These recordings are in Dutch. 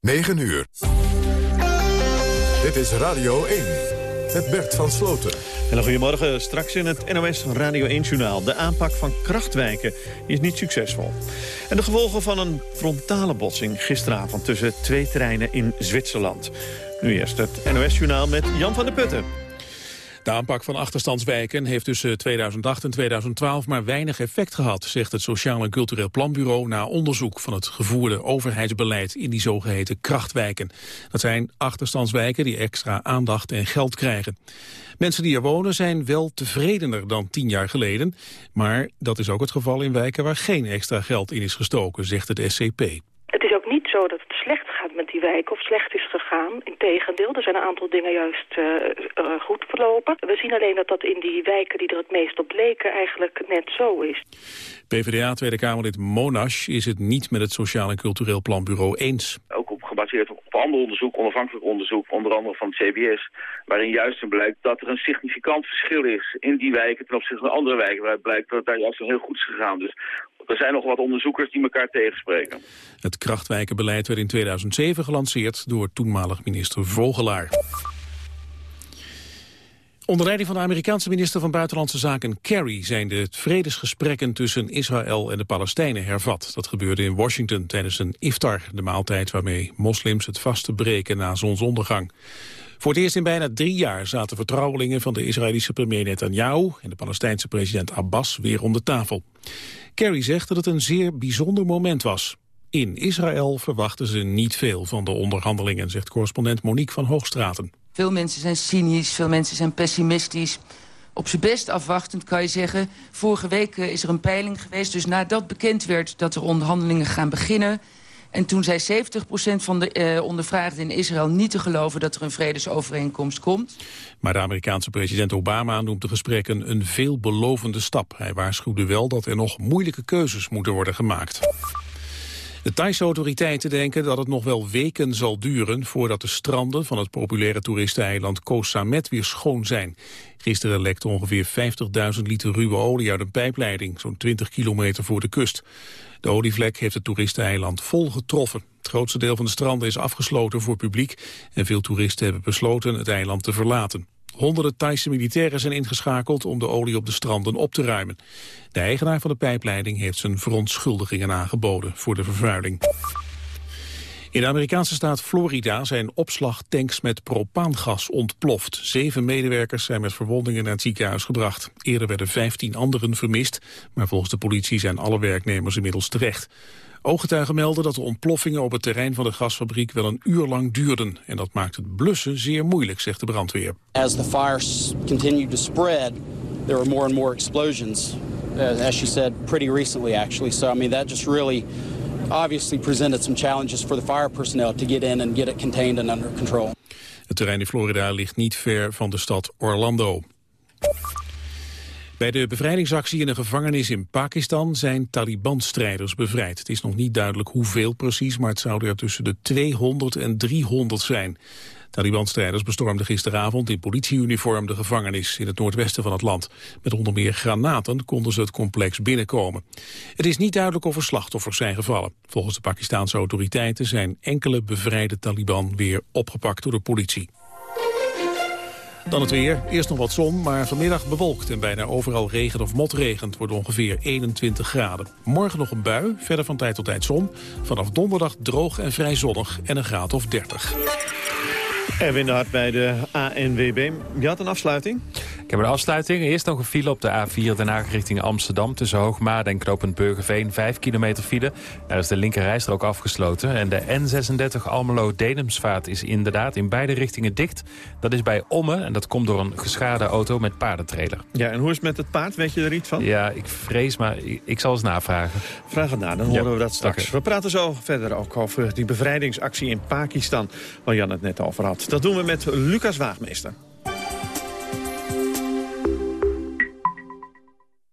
9 uur. Dit is Radio 1. Met Bert van Sloten. En goedemorgen, straks in het NOS Radio 1-journaal. De aanpak van krachtwijken is niet succesvol. En de gevolgen van een frontale botsing gisteravond... tussen twee treinen in Zwitserland. Nu eerst het NOS-journaal met Jan van der Putten. De aanpak van achterstandswijken heeft tussen 2008 en 2012 maar weinig effect gehad, zegt het Sociaal en Cultureel Planbureau na onderzoek van het gevoerde overheidsbeleid in die zogeheten krachtwijken. Dat zijn achterstandswijken die extra aandacht en geld krijgen. Mensen die er wonen zijn wel tevredener dan tien jaar geleden, maar dat is ook het geval in wijken waar geen extra geld in is gestoken, zegt het SCP. Het is ook niet zo dat het slecht gaat met die wijken of slecht is gegaan. Integendeel, er zijn een aantal dingen juist uh, uh, goed verlopen. We zien alleen dat dat in die wijken die er het meest op leken eigenlijk net zo is. PvdA Tweede Kamerlid Monash is het niet met het Sociaal en Cultureel Planbureau eens. Ook op gebaseerd op ander onderzoek, onafhankelijk onderzoek, onder andere van het CBS, waarin juist blijkt dat er een significant verschil is in die wijken ten opzichte van andere wijken, waaruit blijkt dat het daar juist heel goed is gegaan. Dus er zijn nog wat onderzoekers die elkaar tegenspreken. Het krachtwijkenbeleid werd in 2007 gelanceerd door toenmalig minister Vogelaar. Onder leiding van de Amerikaanse minister van Buitenlandse Zaken Kerry zijn de vredesgesprekken tussen Israël en de Palestijnen hervat. Dat gebeurde in Washington tijdens een iftar, de maaltijd waarmee moslims het vaste breken na zonsondergang. Voor het eerst in bijna drie jaar zaten vertrouwelingen van de Israëlische premier Netanyahu en de Palestijnse president Abbas weer om de tafel. Kerry zegt dat het een zeer bijzonder moment was. In Israël verwachten ze niet veel van de onderhandelingen, zegt correspondent Monique van Hoogstraten. Veel mensen zijn cynisch, veel mensen zijn pessimistisch. Op zijn best afwachtend kan je zeggen. Vorige week is er een peiling geweest, dus nadat bekend werd dat er onderhandelingen gaan beginnen... En toen zei 70% van de uh, ondervraagden in Israël niet te geloven dat er een vredesovereenkomst komt. Maar de Amerikaanse president Obama noemt de gesprekken een veelbelovende stap. Hij waarschuwde wel dat er nog moeilijke keuzes moeten worden gemaakt. De Thaise autoriteiten denken dat het nog wel weken zal duren voordat de stranden van het populaire toeristeneiland Koh Samet weer schoon zijn. Gisteren lekte ongeveer 50.000 liter ruwe olie uit een pijpleiding, zo'n 20 kilometer voor de kust. De olievlek heeft het toeristeneiland vol getroffen. Het grootste deel van de stranden is afgesloten voor publiek en veel toeristen hebben besloten het eiland te verlaten. Honderden Thaise militairen zijn ingeschakeld om de olie op de stranden op te ruimen. De eigenaar van de pijpleiding heeft zijn verontschuldigingen aangeboden voor de vervuiling. In de Amerikaanse staat Florida zijn opslagtanks met propaangas ontploft. Zeven medewerkers zijn met verwondingen naar het ziekenhuis gebracht. Eerder werden 15 anderen vermist, maar volgens de politie zijn alle werknemers inmiddels terecht. Ooggetuigen melden dat de ontploffingen op het terrein van de gasfabriek wel een uur lang duurden. En dat maakt het blussen zeer moeilijk, zegt de brandweer. As the fires continued to spread, there were more and more explosions. Uh, as she said, pretty recently actually. So I mean that just really obviously presented some challenges for the fire personnel to get in and get it contained and under control. Het terrein in Florida ligt niet ver van de stad Orlando. Bij de bevrijdingsactie in een gevangenis in Pakistan zijn Taliban-strijders bevrijd. Het is nog niet duidelijk hoeveel precies, maar het zouden er tussen de 200 en 300 zijn. Taliban-strijders bestormden gisteravond in politieuniform de gevangenis in het noordwesten van het land. Met onder meer granaten konden ze het complex binnenkomen. Het is niet duidelijk of er slachtoffers zijn gevallen. Volgens de Pakistanse autoriteiten zijn enkele bevrijde Taliban weer opgepakt door de politie. Dan het weer. Eerst nog wat zon, maar vanmiddag bewolkt en bijna overal regen of motregend wordt ongeveer 21 graden. Morgen nog een bui, verder van tijd tot tijd zon. Vanaf donderdag droog en vrij zonnig en een graad of 30. Erwin de Hart bij de ANWB. Je had een afsluiting? Ik heb een afsluiting. Eerst nog een file op de A4 Den Haag richting Amsterdam... tussen Hoogmade en Knopend Burgerveen. 5 kilometer file. Daar is de linkerrijstrook afgesloten. En de N36 Almelo-Dedemsvaart is inderdaad in beide richtingen dicht. Dat is bij Omme en dat komt door een geschade auto met paardentrailer. Ja, en hoe is het met het paard? Weet je er iets van? Ja, ik vrees, maar ik, zal eens navragen. Vraag het na, dan horen we dat straks. We praten zo verder ook over die bevrijdingsactie in Pakistan... waar Jan het net over had. Dat doen we met Lucas Waagmeester.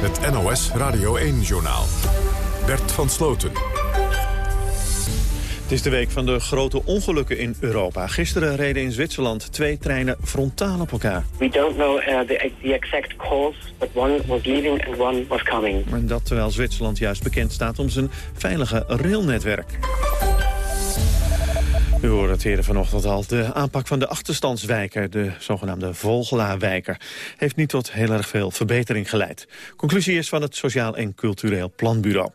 Het NOS Radio 1-journaal. Bert van Sloten. Het is de week van de grote ongelukken in Europa. Gisteren reden in Zwitserland twee treinen frontaal op elkaar. We don't know uh, the, the exact cause, but one was leaving and one was coming. En dat terwijl Zwitserland juist bekend staat om zijn veilige railnetwerk. U hoorde het eerder vanochtend al. De aanpak van de achterstandswijker, de zogenaamde Vogelaarwijker... heeft niet tot heel erg veel verbetering geleid. Conclusie is van het Sociaal en Cultureel Planbureau.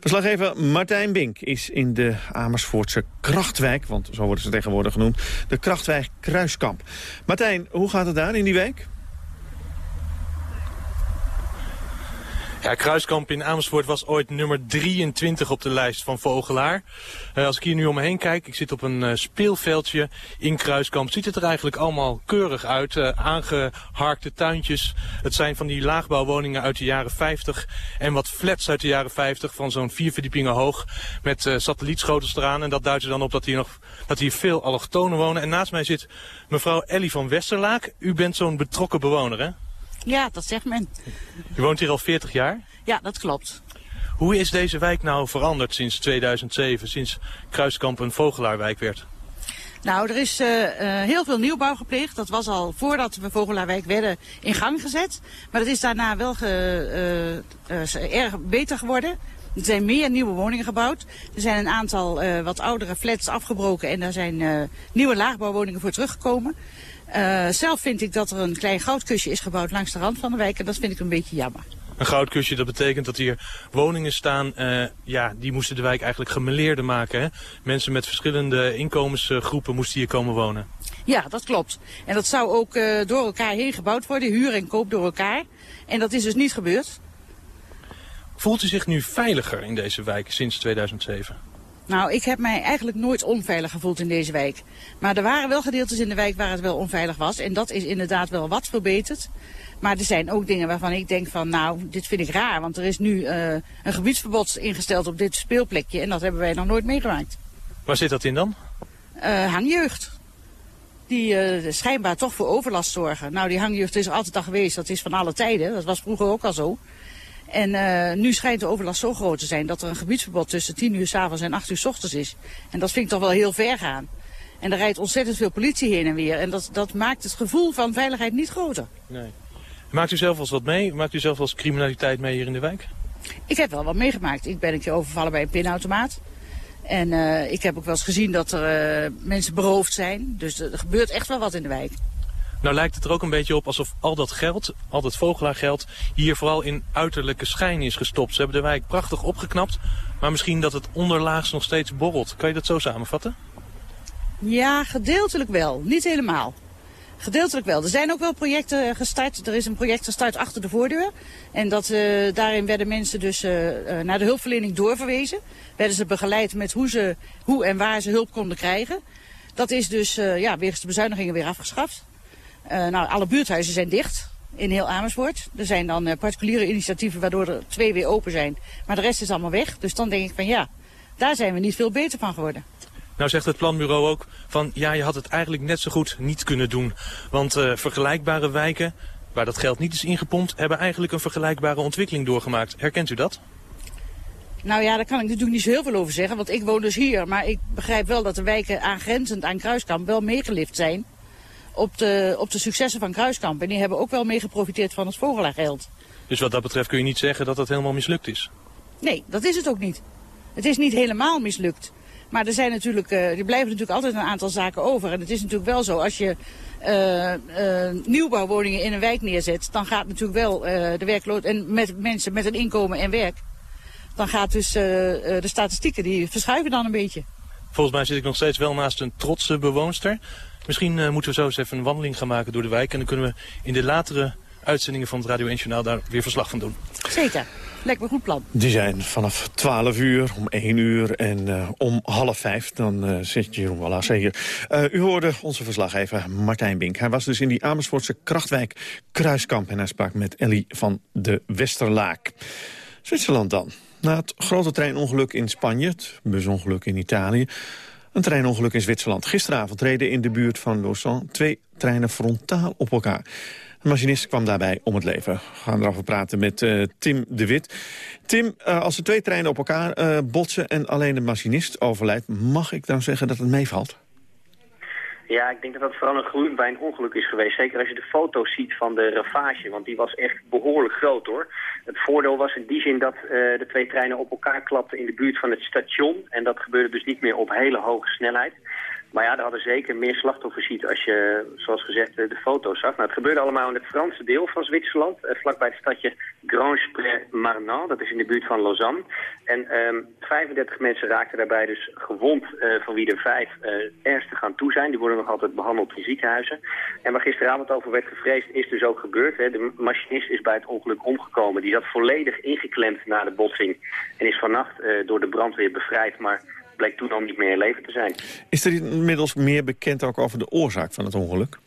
Verslaggever Martijn Bink is in de Amersfoortse Krachtwijk... want zo worden ze tegenwoordig genoemd, de Krachtwijk Kruiskamp. Martijn, hoe gaat het daar in die wijk? Kruiskamp in Amersfoort was ooit nummer 23 op de lijst van Vogelaar. Uh, als ik hier nu om me heen kijk, ik zit op een uh, speelveldje in Kruiskamp. Ziet het er eigenlijk allemaal keurig uit. Uh, aangeharkte tuintjes. Het zijn van die laagbouwwoningen uit de jaren 50. En wat flats uit de jaren 50 van zo'n vier verdiepingen hoog. Met satellietschotels eraan. En dat duidt er dan op dat hier, nog, dat hier veel allochtonen wonen. En naast mij zit mevrouw Ellie van Westerlaak. U bent zo'n betrokken bewoner, hè? Ja, dat zegt men. Je woont hier al 40 jaar? Ja, dat klopt. Hoe is deze wijk nou veranderd sinds 2007, sinds Kruiskamp een vogelaarwijk werd? Nou, er is uh, uh, heel veel nieuwbouw gepleegd. Dat was al voordat we Vogelaarwijk werden in gang gezet. Maar het is daarna wel ge, uh, erg beter geworden. Er zijn meer nieuwe woningen gebouwd. Er zijn een aantal wat oudere flats afgebroken en daar zijn nieuwe laagbouwwoningen voor teruggekomen. Uh, zelf vind ik dat er een klein goudkusje is gebouwd langs de rand van de wijk. En dat vind ik een beetje jammer. Een goudkusje, dat betekent dat hier woningen staan. Uh, ja, die moesten de wijk eigenlijk gemeleerder maken. Hè? Mensen met verschillende inkomensgroepen moesten hier komen wonen. Ja, dat klopt. En dat zou ook uh, door elkaar heen gebouwd worden. Huur en koop door elkaar. En dat is dus niet gebeurd. Voelt u zich nu veiliger in deze wijk sinds 2007? Nou, ik heb mij eigenlijk nooit onveilig gevoeld in deze wijk. Maar er waren wel gedeeltes in de wijk waar het wel onveilig was. En dat is inderdaad wel wat verbeterd. Maar er zijn ook dingen waarvan ik denk van, nou, dit vind ik raar. Want er is nu uh, een gebiedsverbod ingesteld op dit speelplekje. En dat hebben wij nog nooit meegemaakt. Waar zit dat in dan? Uh, hangjeugd. Die uh, schijnbaar toch voor overlast zorgen. Nou, die hangjeugd is er altijd al geweest. Dat is van alle tijden. Dat was vroeger ook al zo. En uh, nu schijnt de overlast zo groot te zijn dat er een gebiedsverbod tussen 10 uur s avonds en 8 uur s ochtends is. En dat vind ik toch wel heel ver gaan. En er rijdt ontzettend veel politie heen en weer. En dat, dat maakt het gevoel van veiligheid niet groter. Nee. Maakt u zelf wel eens wat mee? Maakt u zelf wel eens criminaliteit mee hier in de wijk? Ik heb wel wat meegemaakt. Ik ben een keer overvallen bij een pinautomaat. En uh, ik heb ook wel eens gezien dat er uh, mensen beroofd zijn. Dus er gebeurt echt wel wat in de wijk. Nou lijkt het er ook een beetje op alsof al dat geld, al dat vogelaargeld, hier vooral in uiterlijke schijn is gestopt. Ze hebben de wijk prachtig opgeknapt, maar misschien dat het onderlaags nog steeds borrelt. Kan je dat zo samenvatten? Ja, gedeeltelijk wel. Niet helemaal. Gedeeltelijk wel. Er zijn ook wel projecten gestart. Er is een project gestart achter de voordeur. En dat, uh, daarin werden mensen dus uh, naar de hulpverlening doorverwezen. Werden ze begeleid met hoe, ze, hoe en waar ze hulp konden krijgen. Dat is dus uh, ja, wegens de bezuinigingen weer afgeschaft. Uh, nou, alle buurthuizen zijn dicht in heel Amersfoort. Er zijn dan uh, particuliere initiatieven waardoor er twee weer open zijn. Maar de rest is allemaal weg. Dus dan denk ik van ja, daar zijn we niet veel beter van geworden. Nou zegt het planbureau ook van ja, je had het eigenlijk net zo goed niet kunnen doen. Want uh, vergelijkbare wijken, waar dat geld niet is ingepompt, hebben eigenlijk een vergelijkbare ontwikkeling doorgemaakt. Herkent u dat? Nou ja, daar kan ik natuurlijk niet zo heel veel over zeggen, want ik woon dus hier. Maar ik begrijp wel dat de wijken aangrenzend aan Kruiskamp wel meegelift zijn op de, op de successen van Kruiskamp. En die hebben ook wel mee geprofiteerd van het vogelaargeld. Dus wat dat betreft kun je niet zeggen dat het helemaal mislukt is? Nee, dat is het ook niet. Het is niet helemaal mislukt. Maar er, zijn natuurlijk, uh, er blijven natuurlijk altijd een aantal zaken over. En het is natuurlijk wel zo, als je uh, uh, nieuwbouwwoningen in een wijk neerzet... dan gaat natuurlijk wel de werklood en met mensen met een inkomen en werk... dan gaat dus de statistieken, die verschuiven dan een beetje. Volgens mij zit ik nog steeds wel naast een trotse bewoonster. Misschien uh, moeten we zo eens even een wandeling gaan maken door de wijk. En dan kunnen we in de latere uitzendingen van het Radio 1 Journaal daar weer verslag van doen. Zeker. lijkt me een goed plan. Die zijn vanaf 12 uur, om 1 uur en uh, om half 5. Dan uh, zit Jeroen Wallace hier. Uh, u hoorde onze verslaggever Martijn Bink. Hij was dus in die Amersfoortse krachtwijk Kruiskamp... en hij sprak met Ellie van de Westerlaak. Zwitserland dan. Na het grote treinongeluk in Spanje, het busongeluk in Italië... een treinongeluk in Zwitserland. Gisteravond reden in de buurt van Lausanne twee treinen frontaal op elkaar. De machinist kwam daarbij om het leven. We gaan erover praten met uh, Tim de Wit. Tim, uh, als er twee treinen op elkaar uh, botsen en alleen de machinist overlijdt... mag ik dan zeggen dat het meevalt? Ja, ik denk dat dat vooral een groei bij een ongeluk is geweest. Zeker als je de foto's ziet van de ravage, want die was echt behoorlijk groot hoor. Het voordeel was in die zin dat uh, de twee treinen op elkaar klapten in de buurt van het station. En dat gebeurde dus niet meer op hele hoge snelheid. Maar ja, er hadden zeker meer slachtoffers ziet als je, zoals gezegd, de foto's zag. Nou, het gebeurde allemaal in het Franse deel van Zwitserland, eh, vlakbij het stadje Grange-Pré-Marnant. Dat is in de buurt van Lausanne. En um, 35 mensen raakten daarbij dus gewond, uh, van wie er vijf uh, ernstig aan toe zijn. Die worden nog altijd behandeld in ziekenhuizen. En waar gisteravond over werd gevreesd, is dus ook gebeurd. Hè. De machinist is bij het ongeluk omgekomen. Die zat volledig ingeklemd na de botsing en is vannacht door de brandweer bevrijd. Maar bleek toen al niet meer in leven te zijn. Is er inmiddels meer bekend ook over de oorzaak van het ongeluk?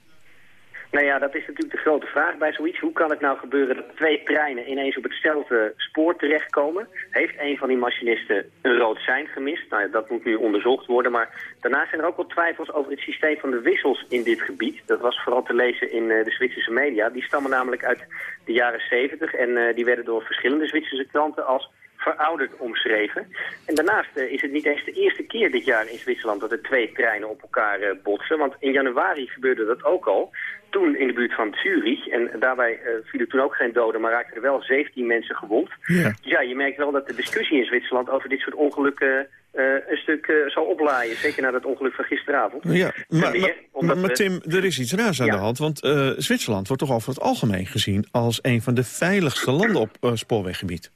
Nou ja, dat is natuurlijk de grote vraag bij zoiets. Hoe kan het nou gebeuren dat twee treinen ineens op hetzelfde spoor terechtkomen? Heeft een van die machinisten een rood sein gemist? Nou ja, dat moet nu onderzocht worden. Maar daarnaast zijn er ook wel twijfels over het systeem van de wissels in dit gebied. Dat was vooral te lezen in uh, de Zwitserse media. Die stammen namelijk uit de jaren 70 en uh, die werden door verschillende Zwitserse kranten als verouderd omschreven. En daarnaast uh, is het niet eens de eerste keer dit jaar in Zwitserland dat er twee treinen op elkaar uh, botsen. Want in januari gebeurde dat ook al. Toen in de buurt van Zurich. En daarbij uh, vielen toen ook geen doden, maar raakten er wel 17 mensen gewond. Ja. Dus ja, je merkt wel dat de discussie in Zwitserland over dit soort ongelukken een stuk zal oplaaien. Zeker na dat ongeluk van gisteravond. Ja, maar, meer, maar, maar Tim, er is iets raars aan ja. de hand. Want Zwitserland wordt toch over het algemeen gezien als een van de veiligste landen op spoorweggebied.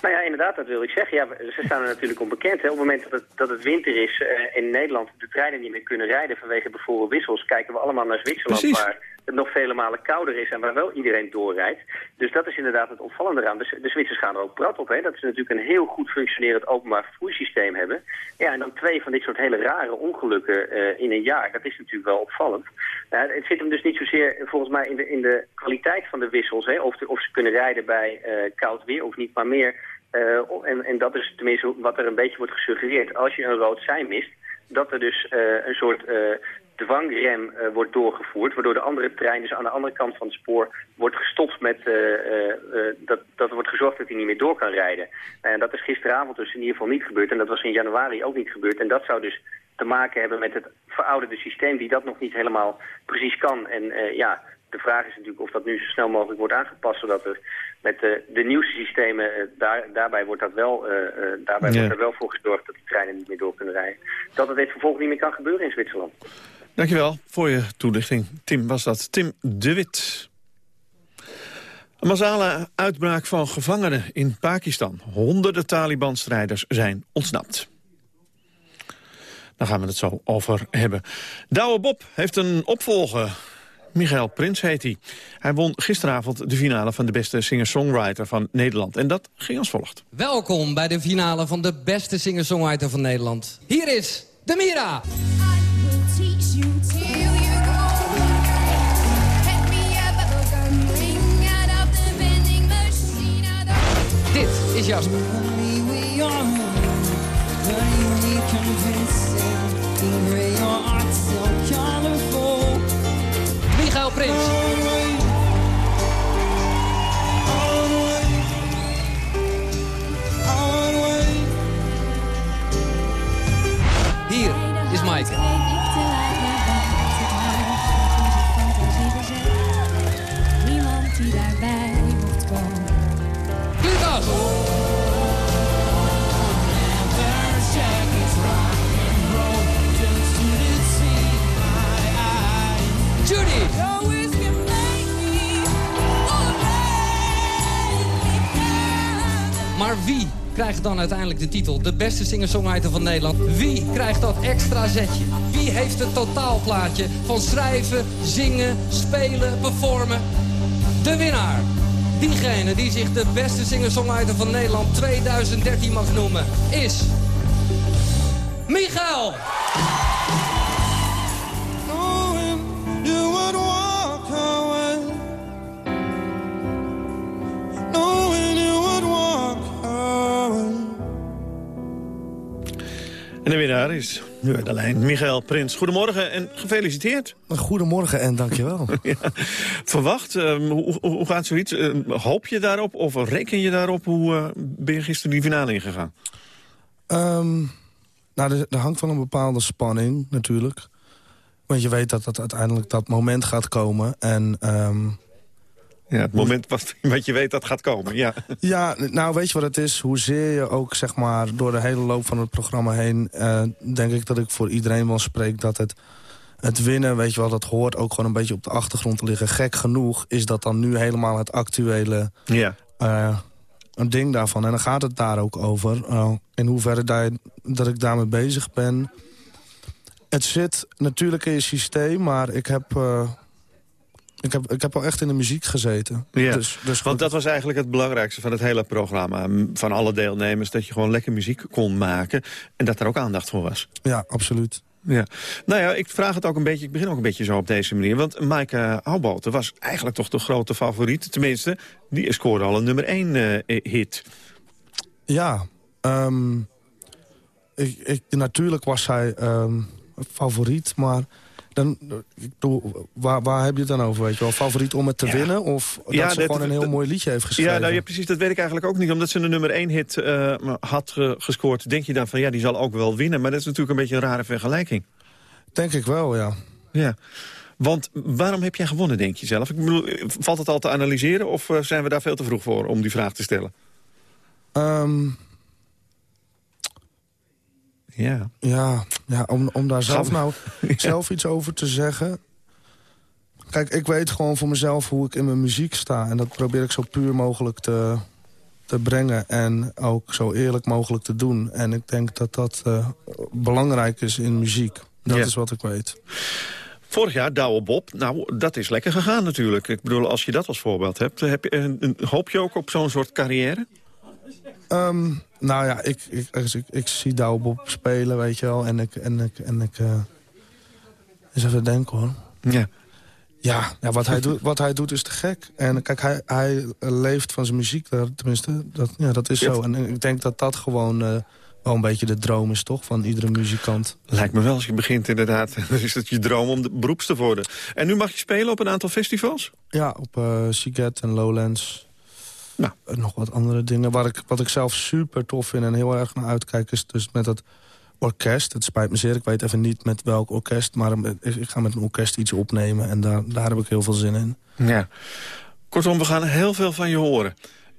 Nou ja, inderdaad, dat wil ik zeggen. Ja, ze staan er natuurlijk onbekend. Hè. Op het moment dat het, dat het winter is uh, in Nederland, de treinen niet meer kunnen rijden vanwege bijvoorbeeld wissels, kijken we allemaal naar Zwitserland, Precies. waar nog vele malen kouder is en waar wel iedereen doorrijdt. Dus dat is inderdaad het opvallende eraan. De, de Zwitsers gaan er ook prat op, hè, dat ze natuurlijk een heel goed functionerend openbaar vervoerssysteem hebben. Ja, en dan twee van dit soort hele rare ongelukken uh, in een jaar, dat is natuurlijk wel opvallend. Het zit hem dus niet zozeer volgens mij in de, in de kwaliteit van de wissels, hè, of, of ze kunnen rijden bij uh, koud weer of niet, maar meer uh, en, en dat is tenminste wat er een beetje wordt gesuggereerd. Als je een rood sein mist, dat er dus uh, een soort uh, dwangrem wordt doorgevoerd... waardoor de andere trein dus aan de andere kant van het spoor wordt gestopt met... dat, dat er wordt gezorgd dat hij niet meer door kan rijden. En dat is gisteravond dus in ieder geval niet gebeurd. En dat was in januari ook niet gebeurd. En dat zou dus te maken hebben met het verouderde systeem... die dat nog niet helemaal precies kan. En ja, de vraag is natuurlijk of dat nu zo snel mogelijk wordt aangepast... zodat er met de, de nieuwste systemen, uh, daar, daarbij, wordt, dat wel, uh, daarbij ja. wordt er wel voor gezorgd dat de treinen niet meer door kunnen rijden. Dat het dit vervolgens niet meer kan gebeuren in Zwitserland. Dankjewel voor je toelichting. Tim was dat. Tim de Wit. Een massale uitbraak van gevangenen in Pakistan. Honderden Taliban-strijders zijn ontsnapt. Daar gaan we het zo over hebben. Douwe Bob heeft een opvolger. Michael Prins heet hij. Hij won gisteravond de finale van de beste singer-songwriter van Nederland. En dat ging als volgt. Welkom bij de finale van de beste singer-songwriter van Nederland. Hier is Demira. Dit is Jasper. Prins. Hier is Maaike. Maar wie krijgt dan uiteindelijk de titel? De beste singer-songwriter van Nederland. Wie krijgt dat extra zetje? Wie heeft het totaalplaatje van schrijven, zingen, spelen, performen? De winnaar Diegene die zich de beste singer-songwriter van Nederland 2013 mag noemen, is... Michael! En de winnaar is nu aan de lijn Michael Prins. Goedemorgen en gefeliciteerd. Goedemorgen en dankjewel. ja. Verwacht, ehm, hoe, gaat zoiets? Ehm, hoop je daarop of reken je daarop? Hoe eh, ben je gisteren die finale ingegaan? Ehm, nou, er, hangt wel een bepaalde spanning natuurlijk. Want je weet dat dat uiteindelijk dat moment gaat komen. En, Ja, het moment wat, wat je weet dat gaat komen, ja. ja, nou weet je wat het is? Hoezeer je ook zeg maar door de hele loop van het programma heen... eh, denk ik dat ik voor iedereen wel spreek dat het, het winnen... weet je wel, dat hoort ook gewoon een beetje op de achtergrond te liggen. Gek genoeg is dat dan nu helemaal het actuele Ja. eh, een ding daarvan. En dan gaat het daar ook over. eh, in hoeverre daar, dat ik daarmee bezig ben. Het zit natuurlijk in je systeem, maar ik heb... eh, ik heb, ik heb al echt in de muziek gezeten. Ja, Dus, dus want dat was eigenlijk het belangrijkste van het hele programma. Van alle deelnemers, dat je gewoon lekker muziek kon maken. En dat er ook aandacht voor was. Ja, absoluut. Ja. Nou ja, ik vraag het ook een beetje, ik begin ook een beetje zo op deze manier. Want Maaike Houboten was eigenlijk toch de grote favoriet. Tenminste, die scoorde al een nummer 1 hit. Ja, ehm, ik, ik, natuurlijk was zij ehm, favoriet, maar... Dan, waar, waar heb je het dan over? Weet je wel? Favoriet om het te winnen? Of dat Ja, ze dat- gewoon een heel dat- mooi liedje heeft geschreven? Ja, nou ja, precies, dat weet ik eigenlijk ook niet. Omdat ze een nummer 1 hit eh, had ge- gescoord, denk je dan van ja, die zal ook wel winnen. Maar dat is natuurlijk een beetje een rare vergelijking. Denk ik wel, ja. Ja. Want waarom heb jij gewonnen, denk je zelf? Ik bedoel, valt het al te analyseren of eh, zijn we daar veel te vroeg voor om die vraag te stellen? Ehm, Ja. Ja, ja om, om daar zelf nou zelf iets over te zeggen. Kijk, ik weet gewoon voor mezelf hoe ik in mijn muziek sta. En dat probeer ik zo puur mogelijk te, te brengen. En ook zo eerlijk mogelijk te doen. En ik denk dat dat eh, belangrijk is in muziek. Dat Ja. is wat ik weet. Vorig jaar Douwe Bob, nou, dat is lekker gegaan natuurlijk. Ik bedoel, als je dat als voorbeeld hebt, heb je, een, een- hoop je ook op zo'n soort carrière? Ehm, nou ja, ik, ik, ik, ik zie Douwe Bob spelen, weet je wel. En ik... En ik, en ik eens even denken hoor. Ja. Ja, ja wat, hij doet, wat hij doet is te gek. En kijk, hij, hij leeft van zijn muziek, tenminste. Dat, ja, dat is zo. En ik denk dat dat gewoon eh, wel een beetje de droom is, toch? Van iedere muzikant. Lijkt me wel, als je begint inderdaad, dan is het je droom om de beroeps te worden. En nu mag je spelen op een aantal festivals? Ja, op eh Siget en Lowlands. Nou. Nog wat andere dingen. Wat ik, wat ik zelf super tof vind en heel erg naar uitkijk... is dus met het orkest. Het spijt me zeer, ik weet even niet met welk orkest... maar ik ga met een orkest iets opnemen en daar, daar heb ik heel veel zin in. Ja. Kortom, we gaan heel veel van je horen.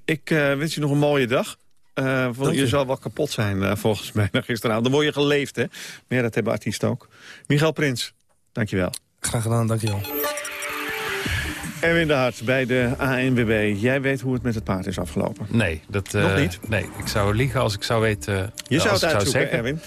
Ik eh, wens je nog een mooie dag. Eh, want je. je. zal wel kapot zijn eh, volgens mij na gisteravond. Dan word je geleefd, hè? Maar ja, dat hebben artiesten ook. Michael Prins, dankjewel. Graag gedaan, dankjewel. Erwin de Hart bij de ANWB. Jij weet hoe het met het paard is afgelopen. Nee, dat, eh, Nog niet? Nee, ik zou liegen als ik zou weten... Je zou het uitzoeken, zeggen. Erwin.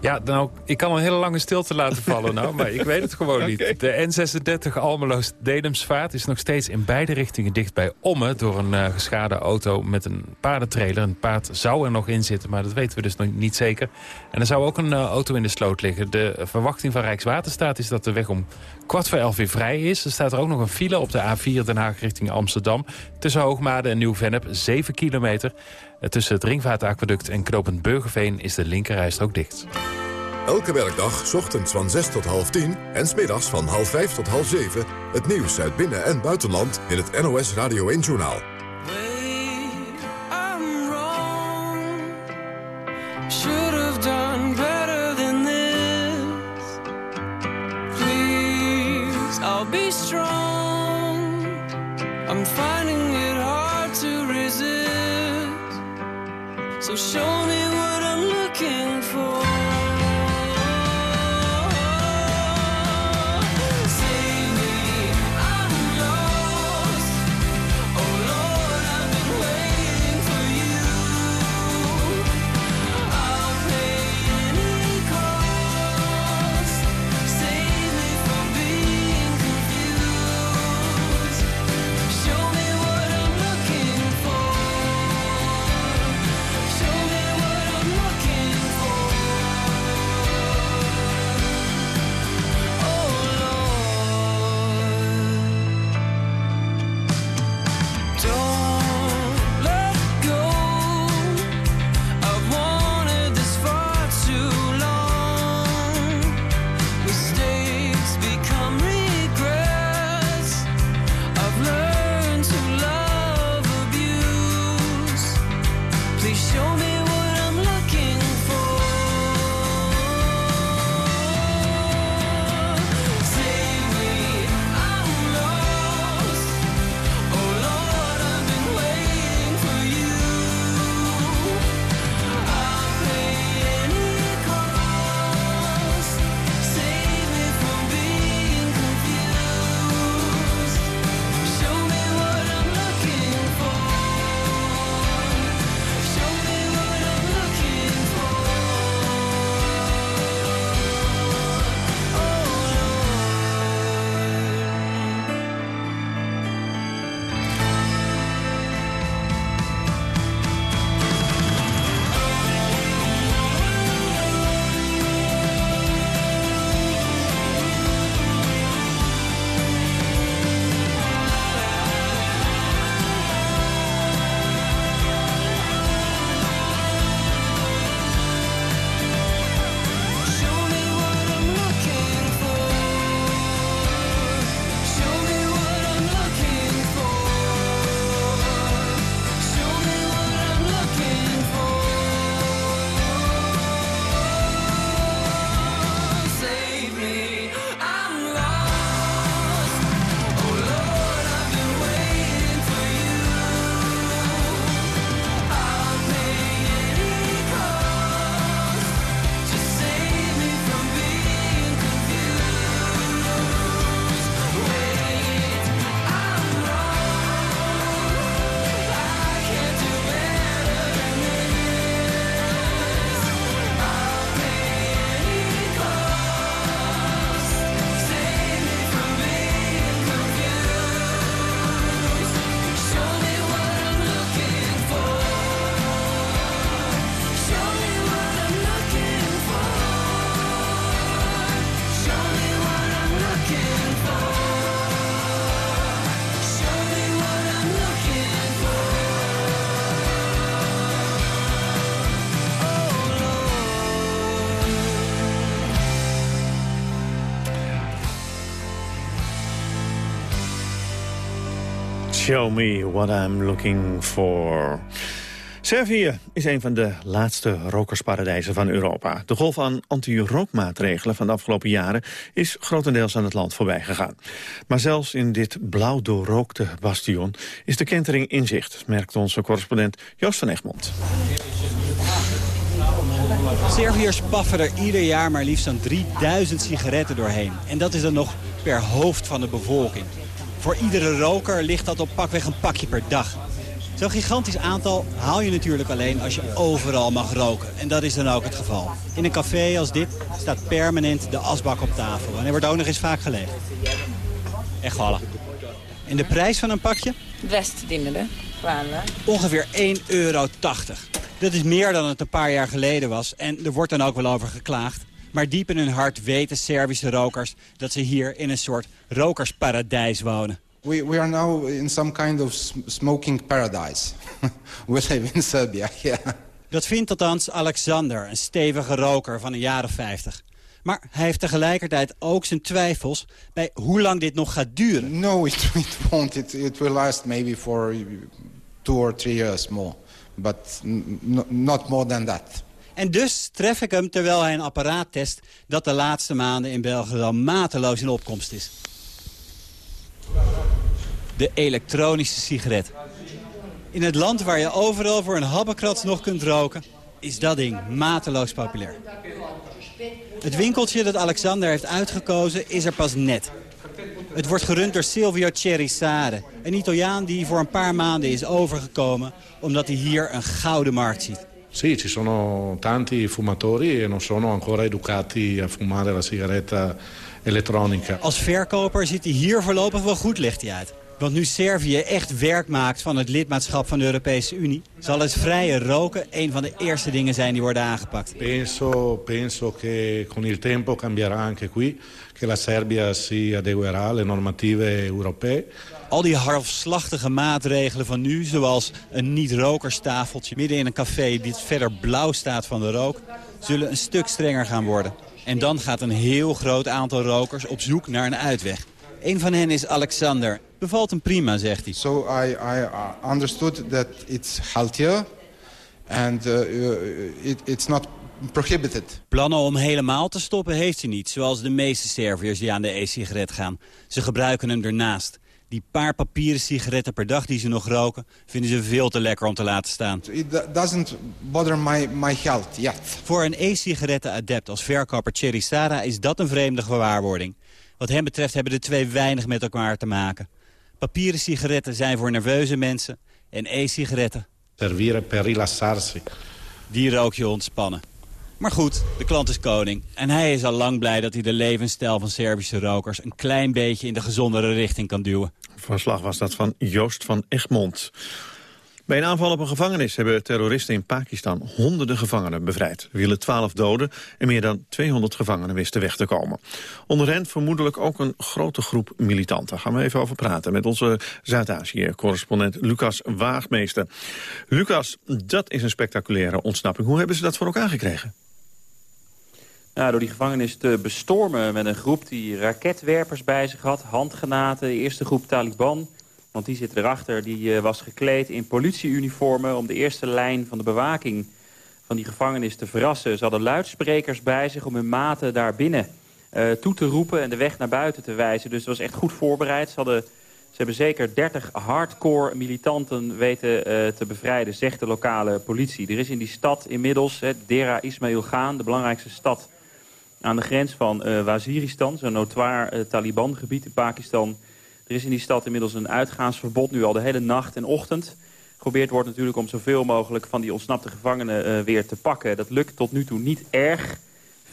Ja, nou, ik kan een hele lange stilte laten vallen nou, maar ik weet het gewoon niet. De N36 Almelo-Dedemsvaart is nog steeds in beide richtingen dicht bij Ommen... door een eh, geschade auto met een paardentrailer. Een paard zou er nog in zitten, maar dat weten we dus nog niet zeker. En er zou ook een eh, auto in de sloot liggen. De verwachting van Rijkswaterstaat is dat de weg om kwart voor elf weer vrij is. Er staat er ook nog een file op de A4 Den Haag richting Amsterdam. Tussen Hoogmade en Nieuw-Vennep, 7 kilometer. Tussen het Ringvaartaqueduct en Knopend Burgerveen is de linkerrijstrook dicht. Elke werkdag, ochtends van 6 tot half 10 en smiddags van half 5 tot half 7... het nieuws uit binnen- en buitenland in het NOS Radio 1-journaal. Show me what I'm looking for. Servië is een van de laatste rokersparadijzen van Europa. De golf aan anti-rookmaatregelen van de afgelopen jaren is grotendeels aan het land voorbij gegaan. Maar zelfs in dit blauw doorrookte bastion is de kentering in zicht, merkt onze correspondent Joost van Egmond. Serviërs paffen er ieder jaar maar liefst zo'n 3000 sigaretten doorheen. En dat is dan nog per hoofd van de bevolking. Voor iedere roker ligt dat op pakweg een pakje per dag. Zo'n gigantisch aantal haal je natuurlijk alleen als je overal mag roken. En dat is dan ook het geval. In een café als dit staat permanent de asbak op tafel. En er wordt ook nog eens vaak gelegen. Echt vallen. En de prijs van een pakje? Västdimmade stjärnor. Ongeveer 1,80 euro. Dat is meer dan het een paar jaar geleden was. En er wordt dan ook wel over geklaagd. Maar diep in hun hart weten Servische rokers dat ze hier in een soort rokersparadijs wonen. We, we are now in some kind of smoking paradise. we live in Serbia, yeah. Dat vindt althans Alexander, een stevige roker van de jaren 50. Maar hij heeft tegelijkertijd ook zijn twijfels bij hoe lang dit nog gaat duren. No, it, it won't. It, it will last maybe for two or three years more. But not more than that. En dus tref ik hem terwijl hij een apparaat test... dat de laatste maanden in België al mateloos in opkomst is. De elektronische sigaret. In het land waar je overal voor een habbekrats nog kunt roken... is dat ding mateloos populair. Het winkeltje dat Alexander heeft uitgekozen is er pas net. Het wordt gerund door Silvio Cerisare, een Italiaan die voor een paar maanden is overgekomen... omdat hij hier een gouden markt ziet. Sì, ci sono tanti fumatori e non sono ancora educati a fumare la sigaretta elettronica. Als verkoper ziet hij hier voorlopig wel goed, legt hij uit. Want nu Servië echt werk maakt van het lidmaatschap van de Europese Unie... zal het vrije roken een van de eerste dingen zijn die worden aangepakt. Penso, penso che con il tempo cambierà anche qui, la Serbia si adeguerà alle normative europee. Al die halfslachtige maatregelen van nu, zoals een niet-rokerstafeltje... midden in een café die verder blauw staat van de rook... zullen een stuk strenger gaan worden. En dan gaat een heel groot aantal rokers op zoek naar een uitweg. Een van hen is Alexander. Bevalt hem prima, zegt hij. So I, I uh, understood that it's healthier and uh, uh, it, it's not prohibited. Plannen om helemaal te stoppen heeft hij niet, zoals de meeste Serviërs die aan de e-sigaret gaan. Ze gebruiken hem ernaast. Die paar papieren sigaretten per dag die ze nog roken... vinden ze veel te lekker om te laten staan. It do- doesn't bother my, my health yet. Voor een e-sigaretten-adept als verkoper Cherry Sara is dat een vreemde gewaarwording. Wat hem betreft hebben de twee weinig met elkaar te maken. Papieren sigaretten zijn voor nerveuze mensen en e-sigaretten... Servire per rilassarsi. Die rook je ontspannen. Maar goed, de klant is koning. En hij is al lang blij dat hij de levensstijl van Servische rokers... een klein beetje in de gezondere richting kan duwen. Verslag was dat van Joost van Egmond. Bij een aanval op een gevangenis hebben terroristen in Pakistan honderden gevangenen bevrijd. Er vielen twaalf doden en meer dan 200 gevangenen wisten weg te komen. Onder hen vermoedelijk ook een grote groep militanten. Gaan we even over praten met onze Zuid-Azië-correspondent Lucas Waagmeester. Lucas, dat is een spectaculaire ontsnapping. Hoe hebben ze dat voor elkaar gekregen? Nou, door die gevangenis te bestormen met een groep die raketwerpers bij zich had, handgranaten, de eerste groep Taliban. Want die zit erachter, die eh, was gekleed in politieuniformen om de eerste lijn van de bewaking van die gevangenis te verrassen. Ze hadden luidsprekers bij zich om hun maten daar binnen eh, toe te roepen en de weg naar buiten te wijzen. Dus het was echt goed voorbereid. Ze, hadden, ze hebben zeker 30 hardcore militanten weten eh, te bevrijden, zegt de lokale politie. Er is in die stad inmiddels, Dera Ismail Khan, de belangrijkste stad aan de grens van eh, Waziristan, zo'n notoire eh, Taliban-gebied in Pakistan. Er is in die stad inmiddels een uitgaansverbod, nu al de hele nacht en ochtend. Geprobeerd wordt natuurlijk om zoveel mogelijk van die ontsnapte gevangenen eh, weer te pakken. Dat lukt tot nu toe niet erg.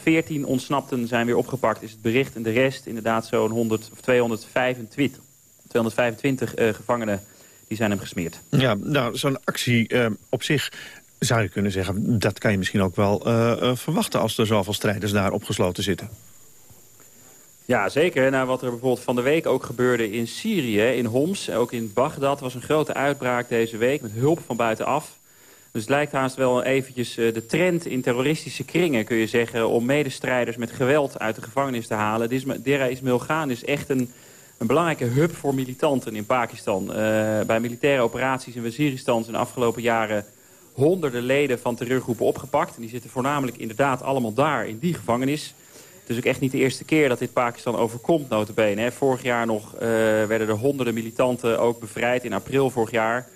14 ontsnapten zijn weer opgepakt, is het bericht. En de rest, inderdaad zo'n 100 of 225, 225 eh, gevangenen, die zijn hem gesmeerd. Ja, nou, zo'n actie op zich zou je kunnen zeggen... dat kan je misschien ook wel eh, verwachten... als er zoveel strijders daar opgesloten zitten. Ja, zeker. Nou, wat er bijvoorbeeld van de week ook gebeurde in Syrië, in Homs, ook in Bagdad, was een grote uitbraak deze week met hulp van buitenaf. Dus het lijkt haast wel eventjes eh, de trend in terroristische kringen, kun je zeggen, om medestrijders met geweld uit de gevangenis te halen. Dera Ismail Khan is echt een een belangrijke hub voor militanten in Pakistan. Uh, bij militaire operaties in Waziristan zijn de afgelopen jaren honderden leden van terreurgroepen opgepakt. En die zitten voornamelijk inderdaad allemaal daar in die gevangenis. Het is ook echt niet de eerste keer dat dit Pakistan overkomt, notabene. Hè. Vorig jaar nog uh, werden er honderden militanten ook bevrijd in april vorig jaar.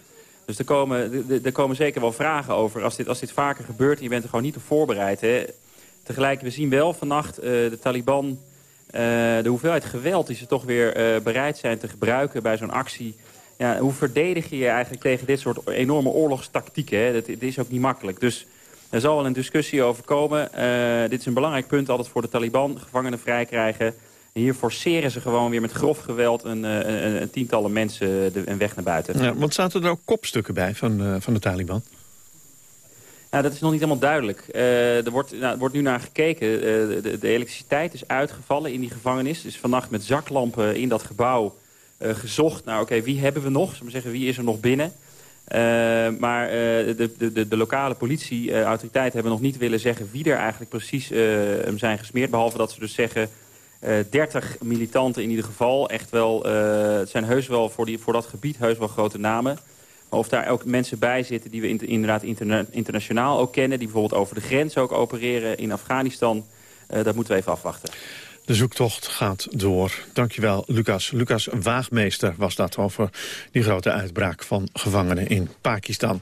Dus er komen, er komen zeker wel vragen over. Als dit, als dit vaker gebeurt en je bent er gewoon niet op voorbereid. Hè. Tegelijk, we zien wel vannacht uh, de Taliban... Uh, de hoeveelheid geweld die ze toch weer bereid zijn te gebruiken bij zo'n actie. Ja, hoe verdedig je je eigenlijk tegen dit soort enorme oorlogstactieken? Hè? Dat, dat is ook niet makkelijk. Dus er zal wel een discussie over komen. Uh, dit is een belangrijk punt altijd voor de Taliban. Gevangenen vrij krijgen. En hier forceren ze gewoon weer met grof geweld een, een, een tientallen mensen de, een weg naar buiten. Ja, want zaten er ook kopstukken bij van, uh, van de Taliban? Nou, dat is nog niet helemaal duidelijk. Uh, er wordt, nou, wordt nu naar gekeken. Uh, de, de, elektriciteit is uitgevallen in die gevangenis. Dus vannacht met zaklampen in dat gebouw gezocht naar... oké, okay, wie hebben we nog? Zullen we zeggen, wie is er nog binnen? maar de, de, de, lokale politieautoriteiten hebben nog niet willen zeggen... wie er eigenlijk precies zijn gesmeerd. Behalve dat ze dus zeggen... 30 militanten in ieder geval. Echt wel, het zijn heus wel voor, die, voor dat gebied heus wel grote namen. Maar of daar ook mensen bij zitten die we inderdaad interna internationaal ook kennen... die bijvoorbeeld over de grens ook opereren in Afghanistan... Dat moeten we even afwachten. De zoektocht gaat door. Dankjewel, Lucas. Lucas Waagmeester was dat over die grote uitbraak van gevangenen in Pakistan.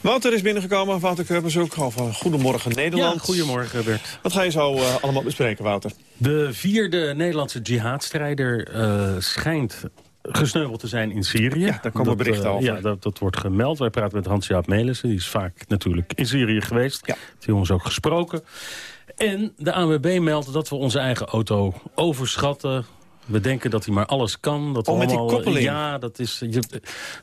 Wouter is binnengekomen, Wouter Keurbezoek over Goedemorgen Nederland. Ja, goedemorgen Bert. Wat ga je zo uh, allemaal bespreken, Wouter? De vierde Nederlandse jihadstrijder uh, schijnt gesneuveld te zijn in Syrië. Ja, daar komen berichten uh, over. Ja, dat, dat wordt gemeld. Wij praten met Hans-Jaap Melissen. Die is vaak natuurlijk in Syrië geweest. Ja. Heeft jongens ook gesproken. En de ANWB meldt dat we onze eigen auto overschatten. We denken dat hij maar alles kan. Dat oh, we met allemaal, die koppeling? Ja, dat is, je,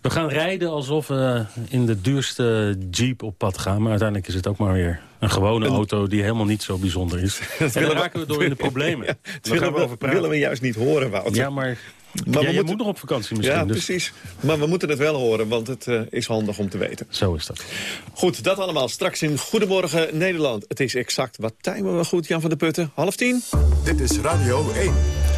we gaan rijden alsof we in de duurste jeep op pad gaan. Maar uiteindelijk is het ook maar weer een gewone een... auto die helemaal niet zo bijzonder is. en dan raken we door in de problemen. Ja, dat willen we, we willen we juist niet horen, Wouter. Ja, maar maar ja, je moeten... moet nog op vakantie misschien. Ja, dus. precies. Maar we moeten het wel horen, want het uh, is handig om te weten. Zo is dat. Goed, dat allemaal straks in Goedemorgen Nederland. Het is exact, wat timen we goed, Jan van der Putten? Half tien? Dit is Radio 1.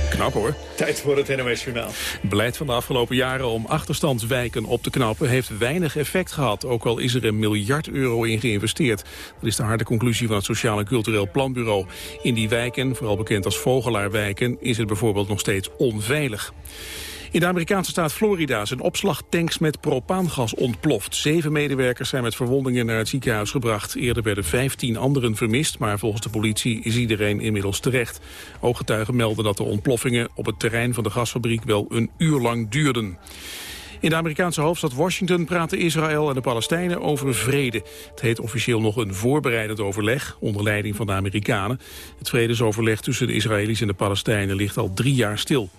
Knap hoor. Tijd voor het NOS Journaal. Beleid van de afgelopen jaren om achterstandswijken op te knappen... heeft weinig effect gehad, ook al is er een miljard euro in geïnvesteerd. Dat is de harde conclusie van het Sociaal en Cultureel Planbureau. In die wijken, vooral bekend als Vogelaarwijken... is het bijvoorbeeld nog steeds onveilig. In de Amerikaanse staat Florida zijn opslagtanks met propaangas ontploft. Zeven medewerkers zijn met verwondingen naar het ziekenhuis gebracht. Eerder werden 15 anderen vermist, maar volgens de politie is iedereen inmiddels terecht. Ooggetuigen melden dat de ontploffingen op het terrein van de gasfabriek wel een uur lang duurden. In de Amerikaanse hoofdstad Washington praten Israël en de Palestijnen over vrede. Het heet officieel nog een voorbereidend overleg, onder leiding van de Amerikanen. Het vredesoverleg tussen de Israëli's en de Palestijnen ligt al drie jaar stil.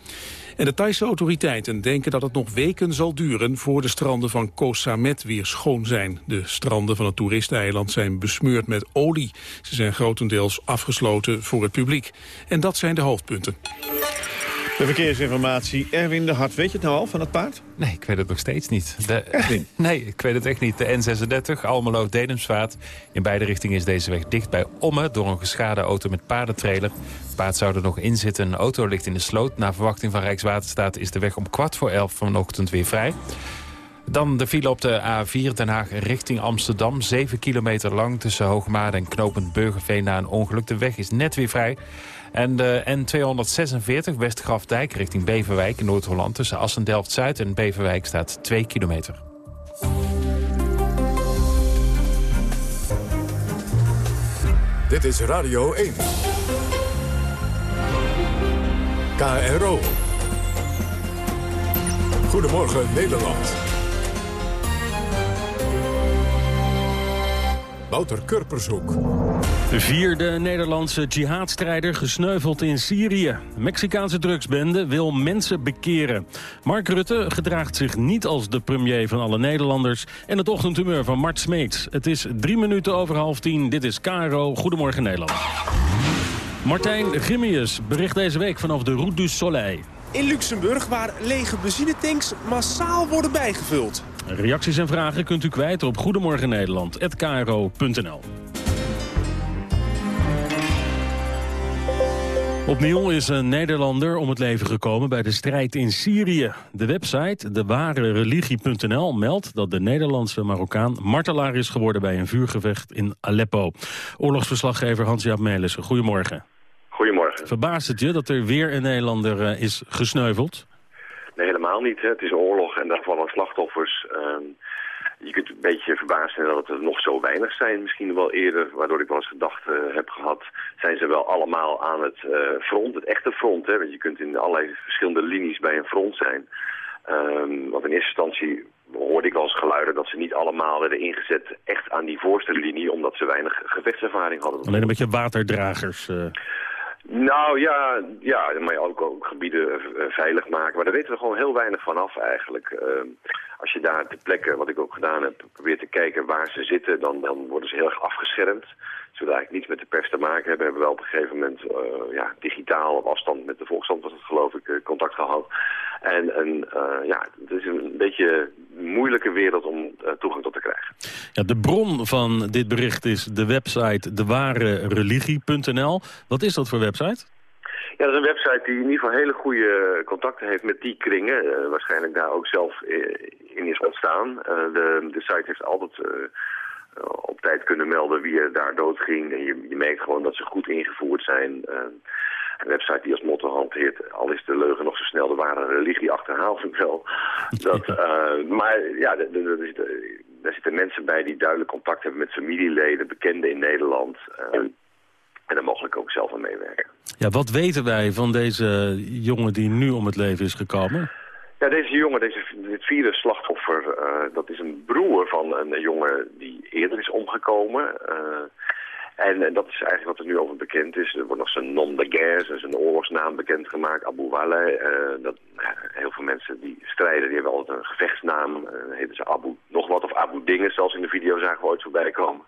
En de Thaise autoriteiten denken dat het nog weken zal duren... voor de stranden van Koh Samet weer schoon zijn. De stranden van het toeristeneiland zijn besmeurd met olie. Ze zijn grotendeels afgesloten voor het publiek. En dat zijn de hoofdpunten. De verkeersinformatie. Erwin de Hart, weet je het nou al van het paard? Nee, ik weet het nog steeds niet. De, Erwin? Nee, ik weet het echt niet. De N36, Almelo-Dedemsvaart. In beide richtingen is deze weg dicht bij Ommen... door een geschade auto met paardentrailer. Het paard zou er nog in zitten. Een auto ligt in de sloot. Na verwachting van Rijkswaterstaat is de weg om kwart voor elf vanochtend weer vrij. Dan de file op de A4 Den Haag richting Amsterdam. 7 kilometer lang tussen Hoogmaar en Knopend Burgerveen na een ongeluk. De weg is net weer vrij. En de N246 Westgrafdijk richting Beverwijk in Noord-Holland... tussen Assen-Delft-Zuid en Beverwijk staat 2 kilometer. Dit is Radio 1. KRO. Goedemorgen Nederland. Wouter Kurpershoek. De vierde Nederlandse jihadstrijder gesneuveld in Syrië. De Mexicaanse drugsbende wil mensen bekeren. Mark Rutte gedraagt zich niet als de premier van alle Nederlanders... en het ochtendhumeur van Mart Smeets. Het is drie minuten over half tien. Dit is Caro. Goedemorgen Nederland. Martijn Grimmius bericht deze week vanaf de Route du Soleil. In Luxemburg waar lege benzinetanks massaal worden bijgevuld. Reacties en vragen kunt u kwijt op goedemorgennederland.kro.nl. Opnieuw is een Nederlander om het leven gekomen bij de strijd in Syrië. De website dewarereligie.nl meldt dat de Nederlandse Marokkaan martelaar is geworden bij een vuurgevecht in Aleppo. Oorlogsverslaggever Hans-Jaap Melissen, goedemorgen. Goedemorgen. Verbaast het je dat er weer een Nederlander eh, is gesneuveld? Helemaal niet. Hè. Het is oorlog en daar vallen slachtoffers. Ehm, je kunt een beetje verbaasd zijn dat er nog zo weinig zijn. Misschien wel eerder, waardoor ik wel eens gedacht eh, heb gehad... zijn ze wel allemaal aan het eh, front, het echte front. Hè? Want je kunt in allerlei verschillende linies bij een front zijn. Ehm, want in eerste instantie hoorde ik wel eens geluiden dat ze niet allemaal werden ingezet echt aan die voorste linie, omdat ze weinig gevechtservaring hadden. Alleen een beetje waterdragers. eh. Nou ja, ja maar ook, ook gebieden eh, veilig maken. Maar daar weten we gewoon heel weinig van af eigenlijk. Ehm, als je daar ter plekke, wat ik ook gedaan heb, probeert te kijken waar ze zitten, dan, dan worden ze heel erg afgeschermd. Ze willen eigenlijk niets met de pers te maken hebben. Hebben we wel op een gegeven moment eh, ja, digitaal op afstand met de Volksstand was het geloof ik eh, contact gehad. En, eh, ja, het is een beetje een moeilijke wereld om eh, toegang tot te krijgen. Ja, de bron van dit bericht is de website dewarereligie.nl. Wat is dat voor website? Ja, dat is een website die in ieder geval hele goede contacten heeft met die kringen. Eh, waarschijnlijk daar ook zelf in is ontstaan. De, de site heeft altijd op tijd kunnen melden wie er daar doodging. En je, je merkt gewoon dat ze goed ingevoerd zijn. Een website die als motto hanteert, al is de leugen nog zo snel, de ware religie achterhaalt ik wel. Dat, eh, maar ja, de- de- de- zitten- daar zitten mensen bij die duidelijk contact hebben met familieleden, bekenden in Nederland. eh, en daar mogelijk ook zelf aan meewerken. Ja, wat weten wij van deze jongen die nu om het leven is gekomen? Ja, deze jongen, deze, dit vierde slachtoffer, eh, dat is een broer van een jongen die eerder is omgekomen. En, en dat is eigenlijk wat er nu over bekend is. Er wordt nog zijn nom de guerre, zijn oorlogsnaam bekendgemaakt, Abu Wale. Eh, dat, nou ja, heel veel mensen die strijden, die hebben altijd een gevechtsnaam. Eh, dan heten ze Abu nog wat of Abu Dingen, zelfs in de video zagen we ooit voorbij komen.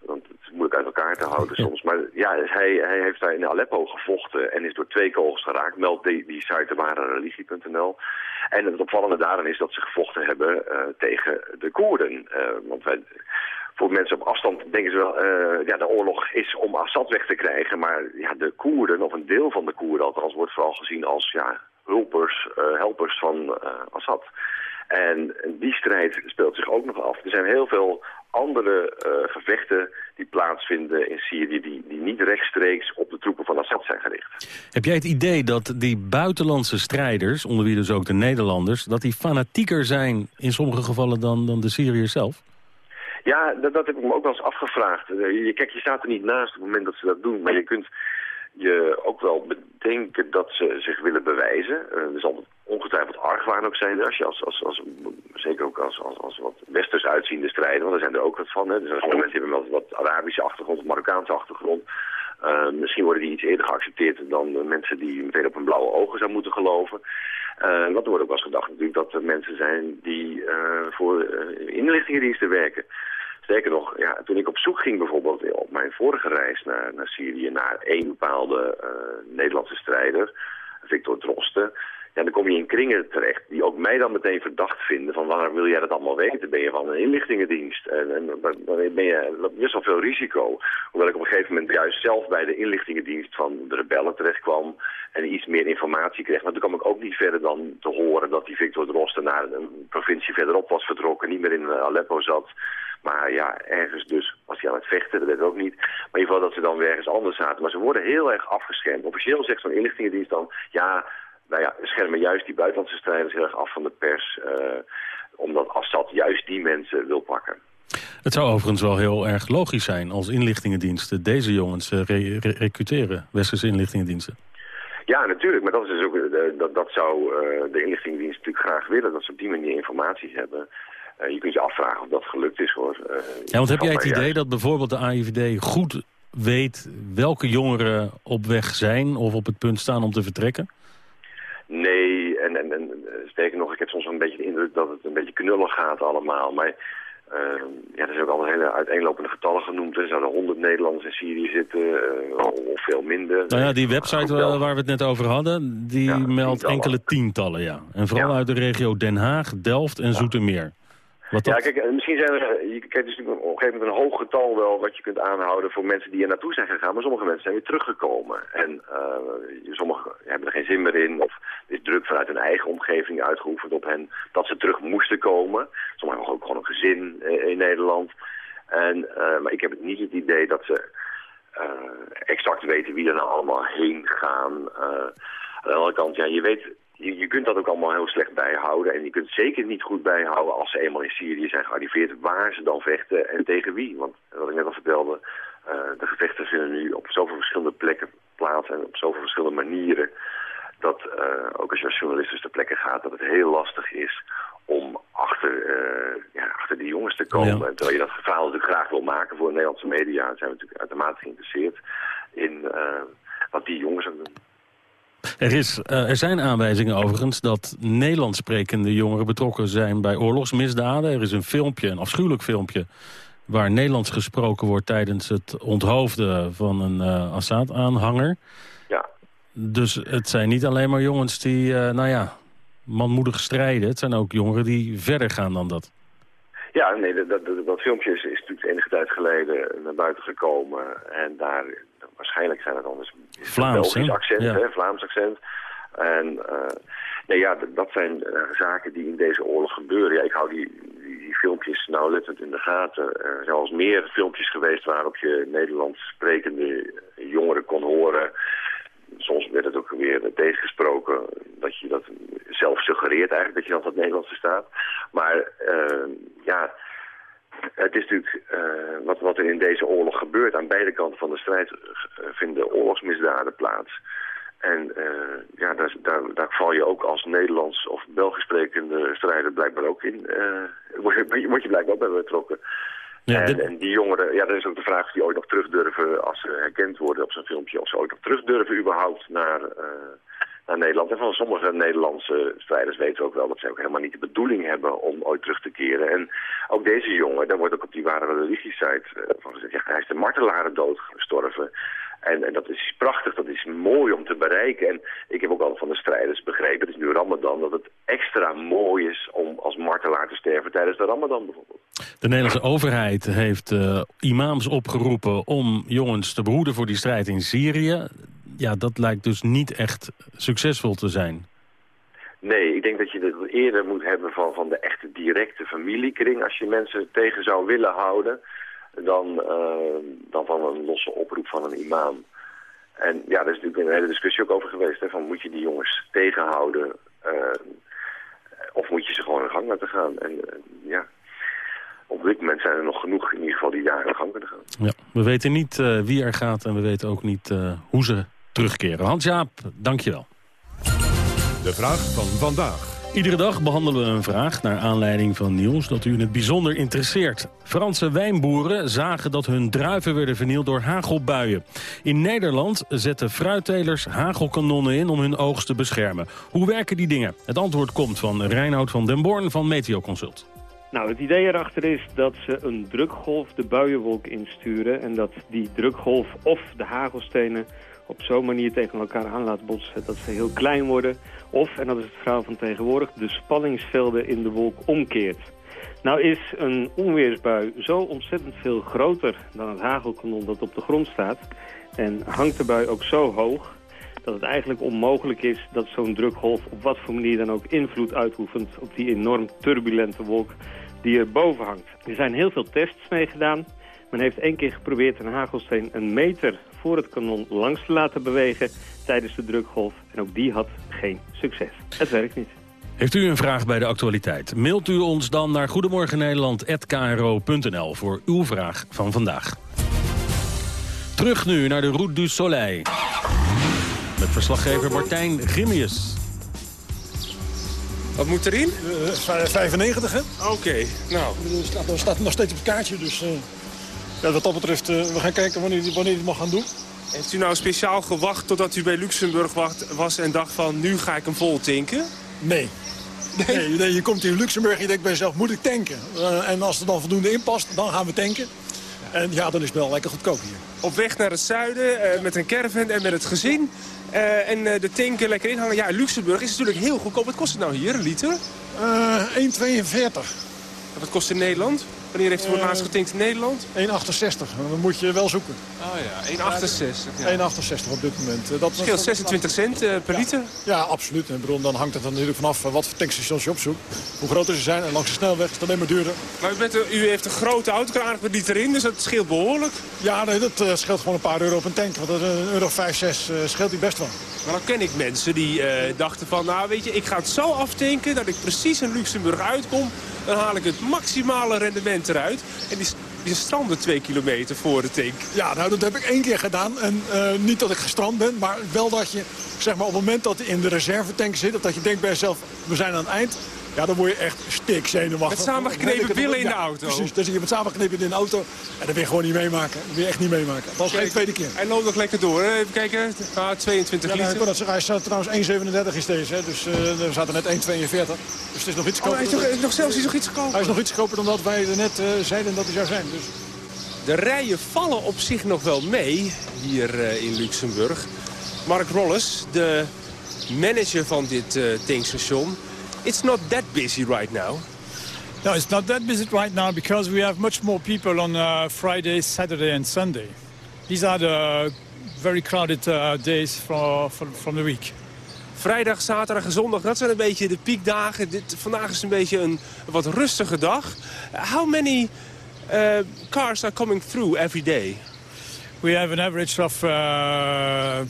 Want het is moeilijk uit elkaar te houden soms. Maar ja, hij, hij heeft daar in Aleppo gevochten en is door twee kogels geraakt. Meldt die, die site warereligie.nl. En het opvallende daarin is dat ze gevochten hebben eh, tegen de Koerden. Eh, want wij, voor mensen op afstand denken ze wel, eh, ja, de oorlog is om Assad weg te krijgen. Maar ja, de Koerden, of een deel van de Koerden althans, wordt vooral gezien als ja, hulpers, eh, helpers van eh, Assad. En die strijd speelt zich ook nog af. Er zijn heel veel andere gevechten die plaatsvinden in Syrië... Die, die niet rechtstreeks op de troepen van Assad zijn gericht. Heb jij het idee dat die buitenlandse strijders, onder wie dus ook de Nederlanders... dat die fanatieker zijn in sommige gevallen dan, dan de Syriërs zelf? Ja, dat, heb ik me ook wel eens afgevraagd. Eh, Je, kijk, je staat er niet naast op het moment dat ze dat doen. Maar je kunt je ook wel bedenken dat ze zich willen bewijzen. Eh, er zal ongetwijfeld argwaan ook zijn als je als, als, als, zeker ook als, als, als wat westers uitziende strijden. Want er zijn er ook wat van. Hè. Dus sommige mensen hebben wel wat Arabische achtergrond of Marokkaanse achtergrond. Eh, misschien worden die iets eerder geaccepteerd dan mensen die meteen op hun blauwe ogen zou moeten geloven. Uh, want er wordt ook wel eens gedacht natuurlijk dat er mensen zijn die eh, voor inlichtingendiensten werken. Sterker nog, ja, toen ik op zoek ging bijvoorbeeld op mijn vorige reis naar, naar Syrië... naar één bepaalde eh, Nederlandse strijder, Victor Drosten... Ja, dan kom je in kringen terecht die ook mij dan meteen verdacht vinden... van waarom wil jij dat allemaal weten? Ben je van een inlichtingendienst? En, en dan ben je best wel veel risico. Hoewel ik op een gegeven moment juist zelf bij de inlichtingendienst van de rebellen terecht kwam... en iets meer informatie kreeg. Maar toen kwam ik ook niet verder dan te horen dat die Victor Drosten... naar een provincie verderop was vertrokken, niet meer in Aleppo zat... Maar ja, ergens dus was hij aan het vechten, dat weet ik ook niet. Maar in ieder geval dat ze dan weer ergens anders zaten. Maar ze worden heel erg afgeschermd. Officieel zegt zo'n inlichtingendienst dan... ja, nou ja, schermen juist die buitenlandse strijders heel erg af van de pers... eh, omdat Assad juist die mensen wil pakken. Het zou overigens wel heel erg logisch zijn als inlichtingendiensten deze jongens eh, re- re- recruteren, westerse inlichtingendiensten. Ja, natuurlijk. Maar dat, is dus ook, eh, dat, dat zou de inlichtingendienst natuurlijk graag willen. Dat ze op die manier informatie hebben. Je kunt je afvragen of dat gelukt is hoor. Ja, want heb jij het idee juist- dat bijvoorbeeld de AIVD goed weet welke jongeren op weg zijn of op het punt staan om te vertrekken? Nee, en, en, en eh, sterker nog, ik heb soms een beetje de indruk dat het een beetje knullig gaat allemaal. Maar eh, ja, er zijn ook al hele uiteenlopende getallen genoemd. Er zouden 100 Nederlanders in Syrië zitten, eh, of veel minder. Nou ja, die website wel. waar, waar we het net over hadden, die meldt tientallen. enkele tientallen, ja. En vooral uit de regio Den Haag, Delft en Zoetermeer. Wat Ja, dat... kijk, eh, misschien zijn er, eh, je, kijk, het is natuurlijk op een gegeven moment een hoog getal wel wat je kunt aanhouden voor mensen die er naartoe zijn gegaan. Maar sommige mensen zijn weer teruggekomen. En uh, sommigen hebben er geen zin meer in of er is druk vanuit hun eigen omgeving uitgeoefend op hen dat ze terug moesten komen. Sommigen hebben ook gewoon een gezin uh, in Nederland. En, uh, maar ik heb het niet het idee dat ze exact weten wie er nou allemaal heen gaan. aan de andere kant, ja, je weet je, je, kunt dat ook allemaal heel slecht bijhouden. En je kunt zeker niet goed bijhouden als ze eenmaal in Syrië zijn gearriveerd... waar ze dan vechten en tegen wie. Want wat ik net al vertelde, uh, de gevechten vinden nu op zoveel verschillende plekken plaats... en op zoveel verschillende manieren... dat uh, ook als je als journalist dus ter plekke gaat... dat het heel lastig is om achter, uh, ja, achter die jongens te komen. Ja. En terwijl je dat verhaal natuurlijk graag wil maken voor de Nederlandse media... zijn we natuurlijk uitermate geïnteresseerd in wat die jongens doen. Er, is, uh, er zijn aanwijzingen overigens dat Nederlands sprekende jongeren betrokken zijn bij oorlogsmisdaden. Er is een filmpje, een afschuwelijk filmpje, waar Nederlands gesproken wordt tijdens het onthoofden van een uh, Assad-aanhanger. Ja. Dus het zijn niet alleen maar jongens die, uh, nou ja, manmoedig strijden. Het zijn ook jongeren die verder gaan dan dat. Ja, nee, dat, dat, dat filmpje is, is natuurlijk enige tijd geleden naar buiten gekomen. En daar, waarschijnlijk zijn het anders Vlaams, Belgisch accent, ja. hè, Vlaams accent. En uh, nee, ja, dat zijn uh, zaken die in deze oorlog gebeuren. Ja, ik hou die, die, die filmpjes nauwlettend in de gaten. Er zijn al meer filmpjes geweest waarop je Nederlands sprekende jongeren kon horen. Soms werd het ook weer tegengesproken dat je dat zelf suggereert eigenlijk, dat je dan wat Nederlands staat. Maar uh, ja, het is natuurlijk uh, wat, wat er in deze oorlog gebeurt. Aan beide kanten van de strijd uh, vinden oorlogsmisdaden plaats. En uh, ja, daar, daar, daar, val je ook als Nederlands of Belgisch sprekende strijder blijkbaar ook in. word, je, word je blijkbaar ook bij betrokken. Ja, en, en, die jongeren, ja, dat is ook de vraag of die ooit nog terug durven als ze herkend worden op zo'n filmpje. Of ze ooit nog terug durven überhaupt naar, naar Nederland. En van sommige Nederlandse strijders weten we ook wel dat ze ook helemaal niet de bedoeling hebben om ooit terug te keren. En ook deze jongen, daar wordt ook op die ware religie-site uh, van gezegd, ja, hij is de martelaren doodgestorven. En, en dat is prachtig, dat is mooi om te bereiken. En ik heb ook al van de strijders begrepen, het is nu Ramadan, dat het extra mooi is om als martelaar te sterven tijdens de Ramadan bijvoorbeeld. De Nederlandse overheid heeft uh, imams opgeroepen om jongens te behoeden voor die strijd in Syrië ja, dat lijkt dus niet echt succesvol te zijn. Nee, ik denk dat je het eerder moet hebben van, van de echte directe familiekring... als je mensen tegen zou willen houden... dan, uh, dan van een losse oproep van een imam. En ja, daar is natuurlijk een hele discussie ook over geweest... Hè, van moet je die jongens tegenhouden... Uh, of moet je ze gewoon in gang laten gaan. En uh, ja, op dit moment zijn er nog genoeg in ieder geval die daar in gang kunnen gaan. Ja, we weten niet wie er gaat en we weten ook niet hoe ze terugkeren. Hans-Jaap, dankjewel. De vraag van vandaag. Iedere dag behandelen we een vraag naar aanleiding van nieuws dat u in het bijzonder interesseert. Franse wijnboeren zagen dat hun druiven werden vernield door hagelbuien. In Nederland zetten fruittelers hagelkanonnen in om hun oogst te beschermen. Hoe werken die dingen? Het antwoord komt van Reinoud van den Born van Meteoconsult. Nou, het idee erachter is dat ze een drukgolf de buienwolk insturen... en dat die drukgolf of de hagelstenen op zo'n manier tegen elkaar aan laat botsen... dat ze heel klein worden. Of, en dat is het verhaal van tegenwoordig, de spanningsvelden in de wolk omkeert. Nou is een onweersbui zo ontzettend veel groter dan het hagelkanon dat op de grond staat... en hangt de bui ook zo hoog dat het eigenlijk onmogelijk is dat zo'n drukgolf op wat voor manier dan ook invloed uitoefent op die enorm turbulente wolk die er boven hangt. Er zijn heel veel tests mee gedaan. Men heeft één keer geprobeerd een hagelsteen een meter voor het kanon langs te laten bewegen tijdens de drukgolf. En ook die had geen succes. Het werkt niet. Heeft u een vraag bij de actualiteit? Mailt u ons dan naar goedemorgennederland.kro.nl voor uw vraag van vandaag. Terug nu naar de Route du Soleil. Met verslaggever Martijn Grimmius. Wat moet erin? Uh, 95, hè? Oké, okay, nou. Dat staat, staat, nog steeds op het kaartje, dus uh, ja, wat dat betreft, uh, we gaan kijken wanneer hij wanneer het mag gaan doen. Heeft u nou speciaal gewacht totdat u bij Luxemburg wacht, was en dacht van, nu ga ik hem vol tanken? Nee. Nee. nee, nee je komt in Luxemburg en je denkt bij jezelf, moet ik tanken? Uh, en als er dan voldoende in past, dan gaan we tanken. En ja, dan is het wel lekker goedkoop hier. Op weg naar het zuiden, met een caravan en met het gezin. Uh, en de tanken lekker inhangen. Ja, Luxemburg is natuurlijk heel goedkoop. Wat kost het nou hier, een liter? Uh, 1,42. Wat kost in Nederland? Wanneer heeft u voor het laatst getankt in Nederland? 1,68. Dan moet je wel zoeken. Oh ja, 1,68. Ja. 1,68 op dit moment. Eh, Dat Scheelt 26 cent eh, per liter? Ja, absoluut. En bedoel, dan hangt het er natuurlijk vanaf eh, wat voor tankstations je opzoekt. Hoe groter ze zijn en langs de snelweg is het alleen maar duurder. Maar u, bent u heeft een grote auto, kan aardig met liter in, dus dat scheelt behoorlijk. Ja, nee, dat scheelt gewoon een paar euro op een tank. Want een euro 5, 6 eh, scheelt die best wel. Maar dan ken ik mensen die dachten van, nou weet je, ik ga het zo aftanken dat ik precies in Luxemburg uitkom. Dan haal ik het maximale rendement eruit. En die, die stranden twee kilometer voor de tank. Ja, nou dat heb ik één keer gedaan. En eh, niet dat ik gestrand ben, maar wel dat je zeg maar, op het moment dat je in de reservetank zit... dat je denkt bij jezelf, we zijn aan het eind. Ja, dan word je echt stikzenuwachtig. Met samengeknepen billen in de Ja, auto. Precies, dan zit je met samengeknepen in de auto. En dat wil je gewoon niet meemaken. Dat wil je echt niet meemaken. Dat was geen tweede keer. Hij loopt nog lekker door. Hè? Even kijken. Ah, 22 Ja, liter. dat zeggen. Hij staat trouwens 1,37 is deze. Hè? Dus eh, we zaten net 1,42. Dus het is nog iets Oh, koper. hij is nog, nog zelfs is nog iets gekomen. Hij is nog iets goedkoper dan dat wij er net eh, zeiden dat hij zou zijn. Dus De rijen vallen op zich nog wel mee hier eh, in Luxemburg. Mark Rolles, de manager van dit eh, tankstation. It's not that busy right now. No, it's not that busy right now because we have much more people on uh, Friday, Saturday and Sunday. These are the very crowded uh, days for, for, from the week. Vrijdag, zaterdag en zondag, dat zijn een beetje de piekdagen. Dit, vandaag is een beetje een wat rustige dag. How many uh, cars are coming through every day? We have an average of uh,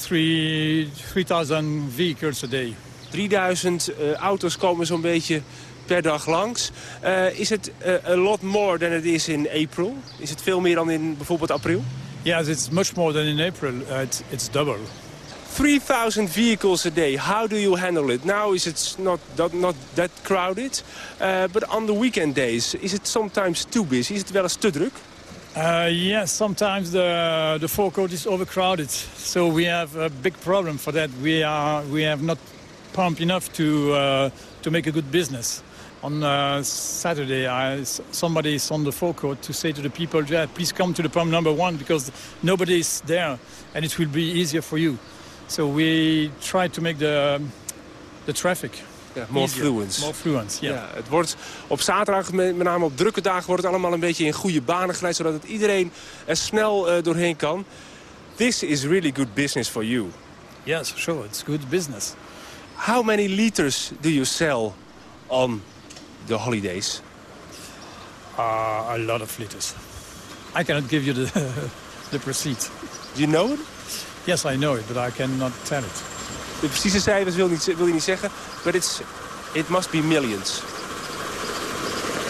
three 3,000 vehicles a day. 3000 eh, auto's komen zo'n beetje per dag langs. Eh, is het eh, a lot more than it is in April? Is het veel meer dan in bijvoorbeeld april? Yes, it's much more than in April. Uh, it's, it's double. 3000 vehicles a day. How do you handle it? Now is it not that, not that crowded, uh, but on the weekend days, is it sometimes too busy? Is het wel eens te druk? Uh, yes, sometimes the the forecourt is overcrowded, so we have a big problem for that. We are we have not pump enough to uh, to make a good business. On uh, Saturday, I, somebody is on the forecourt to say to the people, yeah, please come to the pump number one because nobody is there, and it will be easier for you. So we try to make the the traffic Ja, more fluence. More fluence, yeah. Ja, het wordt op zaterdag, met, met name op drukke dagen, wordt het allemaal een beetje in goede banen geleid, zodat het iedereen er snel eh, doorheen kan. This is really good business for you. Yes, sure, it's good business. How many liters do you sell on the holidays? Uh, a lot of liters. I cannot give you the the receipt. Do you know it? Yes, I know it, but I cannot tell it. De precieze cijfers wil, niet, wil je niet zeggen, but it's, it must be millions.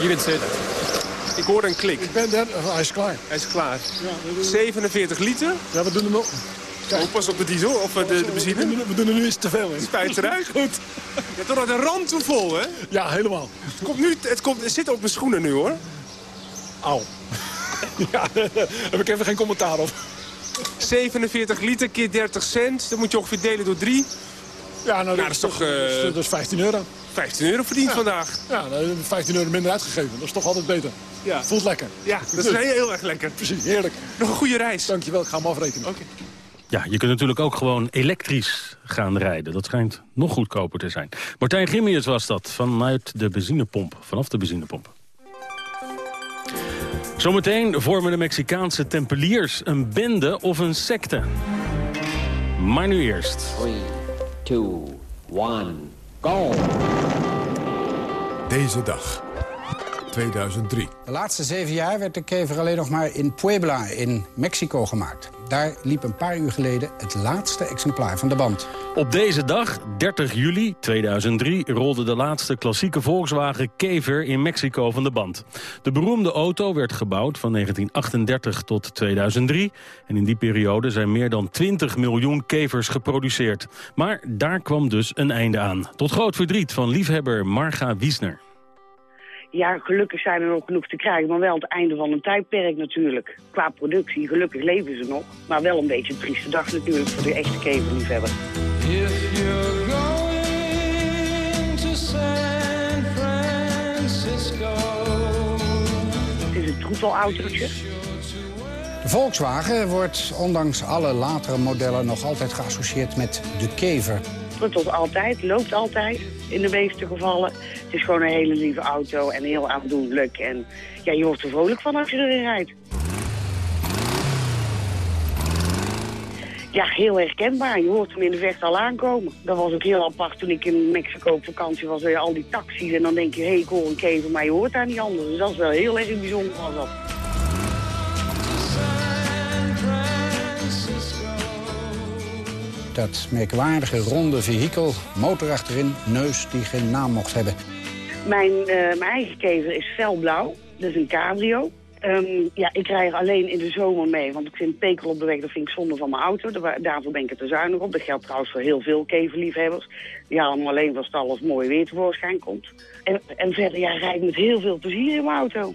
You can say that. Ik hoorde een klik. ik ben er. Oh, hij is klaar. Hij is klaar. 47 liter. Ja, we doen hem nog. Oh, pas op de diesel of eh, de, de We benzine. doen, we doen er nu iets te veel in. Spuit eruit. Goed. Ja, tot aan de rand toe vol, hè? Ja, helemaal. Het, komt nu, het, komt, het zit op mijn schoenen nu, hoor. Au. ja, daar heb ik even geen commentaar op. 47 liter keer 30 cent. Dan moet je ongeveer delen door 3. Ja, nou, dat is toch... eh, dat is 15 euro. 15 euro verdiend Ja. vandaag. Ja, nou, 15 euro minder uitgegeven. Dat is toch altijd beter. Ja. Voelt lekker. Ja, dat is heel, heel erg lekker. Precies, heerlijk. Nog een goede reis. Dankjewel, ik ga hem afrekenen. Oké. Ja, je kunt natuurlijk ook gewoon elektrisch gaan rijden. Dat schijnt nog goedkoper te zijn. Martijn Grimmius was dat, vanuit de benzinepomp. Vanaf de benzinepomp. Zometeen vormen de Mexicaanse tempeliers een bende of een secte. Maar nu eerst. 3, 2, 1, go! Deze dag, 2003. De laatste zeven jaar werd de kever alleen nog maar in Puebla in Mexico gemaakt. Daar liep een paar uur geleden het laatste exemplaar van de band. Op deze dag, 30 juli 2003, rolde de laatste klassieke Volkswagen Kever in Mexico van de band. De beroemde auto werd gebouwd van 1938 tot 2003. En in die periode zijn meer dan 20 miljoen kevers geproduceerd. Maar daar kwam dus een einde aan. Tot groot verdriet van liefhebber Marga Wiesner. Ja, gelukkig zijn er nog genoeg te krijgen, maar wel het einde van een tijdperk natuurlijk. Qua productie, gelukkig leven ze nog. Maar wel een beetje een trieste dag natuurlijk voor de echte keverliefhebber. If you're going to San Francisco. Het is een troetelautootje. De Volkswagen wordt ondanks alle latere modellen nog altijd geassocieerd met de kever. Pruttelt altijd, loopt altijd in de meeste gevallen. Het is gewoon een hele lieve auto en heel aandoenlijk. En ja, je wordt er vrolijk van als je erin rijdt. Ja, heel herkenbaar. Je hoort hem in de vecht al aankomen. Dat was ook heel apart toen ik in Mexico op vakantie was. Al die taxis en dan denk je, hé, hey, ik hoor een kever, maar je hoort daar niet anders. Dus dat is wel heel erg bijzonder was dat. Dat merkwaardige ronde vehikel, motor achterin, neus die geen naam mocht hebben. Mijn, eh, mijn eigen kever is felblauw. Dat is een cabrio. Ehm, ja, ik rij er alleen in de zomer mee, want ik vind pekel op de weg, dat vind ik zonde van mijn auto. Daar- Daarvoor ben ik er te zuinig op. Dat geldt trouwens voor heel veel keverliefhebbers. Die alleen als het mooi weer tevoorschijn komt. En, en verder, ja, rijd ik met heel veel plezier in mijn auto.